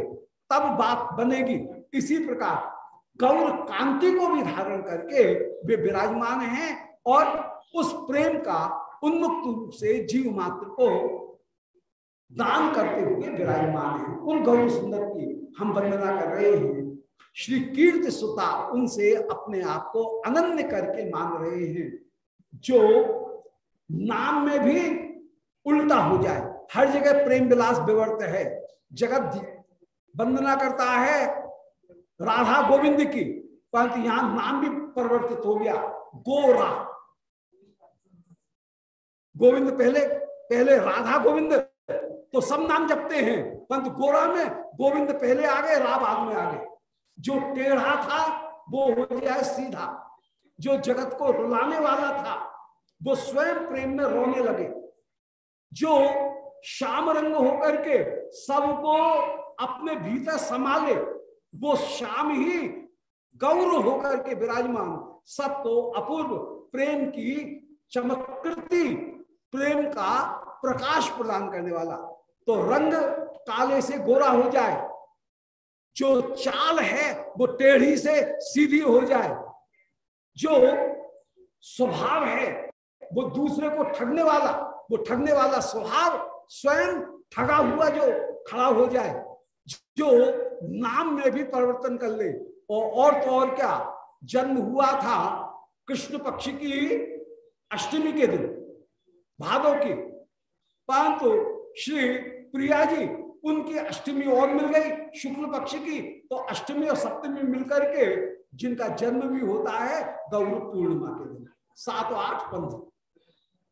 तब बात बनेगी। इसी प्रकार गौर कांति को भी धारण करके वे विराजमान हैं और उस प्रेम का उन्मुक्त रूप से जीव मात्र को दान करते हुए विराजमान है। उन गौर सुंदर की हम वंदना कर रहे हैं। श्री कीर्ति सुता उनसे अपने आप को अनन्य करके मान रहे हैं, जो नाम में भी उल्टा हो जाए। हर जगह प्रेम विलास विवर्त है। जगत वंदना करता है राधा गोविंद की परंतु यहाँ नाम भी परिवर्तित हो गया, गोरा। गोविंद पहले पहले राधा गोविंद तो सब नाम जपते हैं, परंतु गोरा में गोविंद पहले आ गए रा बाद में आ गए। जो टेढ़ा था, वो हो गया सीधा। जो जगत को रुलाने वाला था, वो स्वयं प्रेम में रोने लगे। जो श्याम रंग होकर के सबको अपने भीतर संभाले वो श्याम ही गौर होकर के विराजमान। सबको अपूर्व, प्रेम की चमत्कृति, प्रेम का प्रकाश प्रदान करने वाला। तो रंग काले से गोरा हो जाए, जो चाल है वो टेढ़ी से सीधी हो जाए, जो स्वभाव है वो दूसरे को ठगने वाला, वो ठगने वाला स्वभाव स्वयं ठगा हुआ जो खड़ा हो जाए, जो नाम में भी परिवर्तन कर ले। और, और तो और क्या? जन्म हुआ था कृष्ण पक्ष की अष्टमी के दिन भादव की। परंतु श्री प्रिया जी उनकी अष्टमी और मिल गई शुक्ल पक्ष की। तो अष्टमी और सप्तमी मिलकर के जिनका जन्म भी होता है गौर पूर्णिमा के दिन। सात आठ पंथ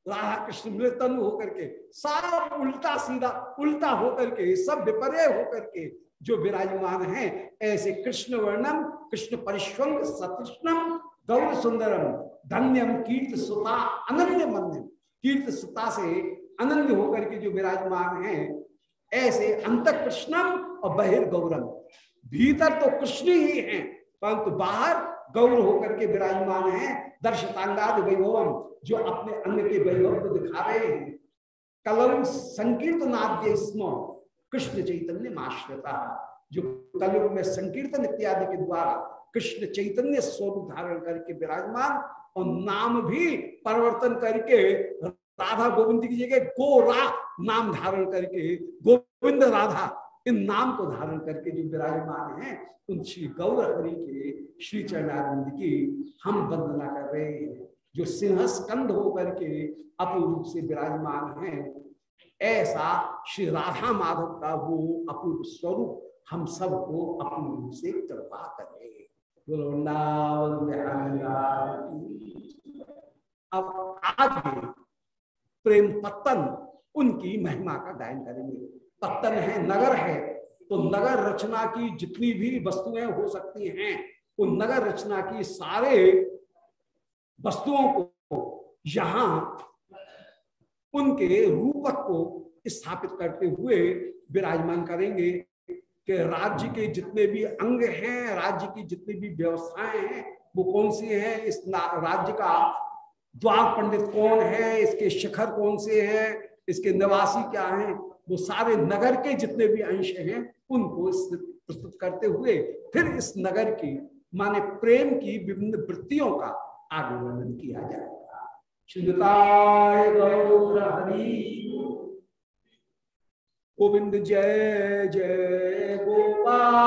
राधा कृष्ण मृतन होकर के सारा उल्टा सीधा उल्टा होकर के सब विपर्य होकर के जो विराजमान हैं, ऐसे कृष्ण वर्णम कृष्ण परिश्वंग सतृष्णम, गौर सुंदरम, धन्यम, कीर्त सुता, अनन्य मन्यम। कीर्त सुता से अनन्य होकर के जो विराजमान हैं, ऐसे अंत कृष्णम और बहिर्गौरम। भीतर तो कृष्ण ही हैं, परंतु बाहर गौर होकर के विराजमान है, दर्शतांगाद वैभवम, जो अपने अन्य के वैभव को दिखा रहे हैं। कलम संकीर्तनाद्य स्म कृष्ण चैतन्य माश्रता जो कलयुग में संकीर्तन इत्यादि के द्वारा कृष्ण चैतन्य स्वरूप धारण करके विराजमान और नाम भी परिवर्तन करके राधा गोविंद की जगह गोरा नाम धारण करके, गोविंद राधा इन नाम को धारण करके जो विराजमान हैं, उन श्री गौर हरि के, श्री चरणानंद की हम वंदना कर रहे हैं। जो सिंह स्कंद होकर के अपूर्व से विराजमान हैं ऐसा श्री राधा माधव का वो अपूर्व स्वरूप हम सबको अपूर्व से कृपा करे। अब आगे प्रेम पत्तन, उनकी महिमा का गायन करेंगे। पत्तन है, नगर है तो नगर रचना की जितनी भी वस्तुएँ हो सकती हैं, उन नगर रचना की सारे वस्तुओं को यहाँ उनके रूपक को स्थापित करते हुए विराजमान करेंगे कि राज्य के जितने भी अंग हैं, राज्य की जितनी भी व्यवस्थाएँ हैं, वो कौन सी हैं? इस राज्य का द्वार पंडित कौन है? इसके शिखर कौन से हैं? इसके निवासी क्या हैं? वो सारे नगर के जितने भी अंश हैं, उनको प्रस्तुत करते हुए फिर इस नगर की, माने प्रेम की विभिन्न वृत्तियों का आगे वर्णन गौर हरि गोविंद जय जय गोपाल।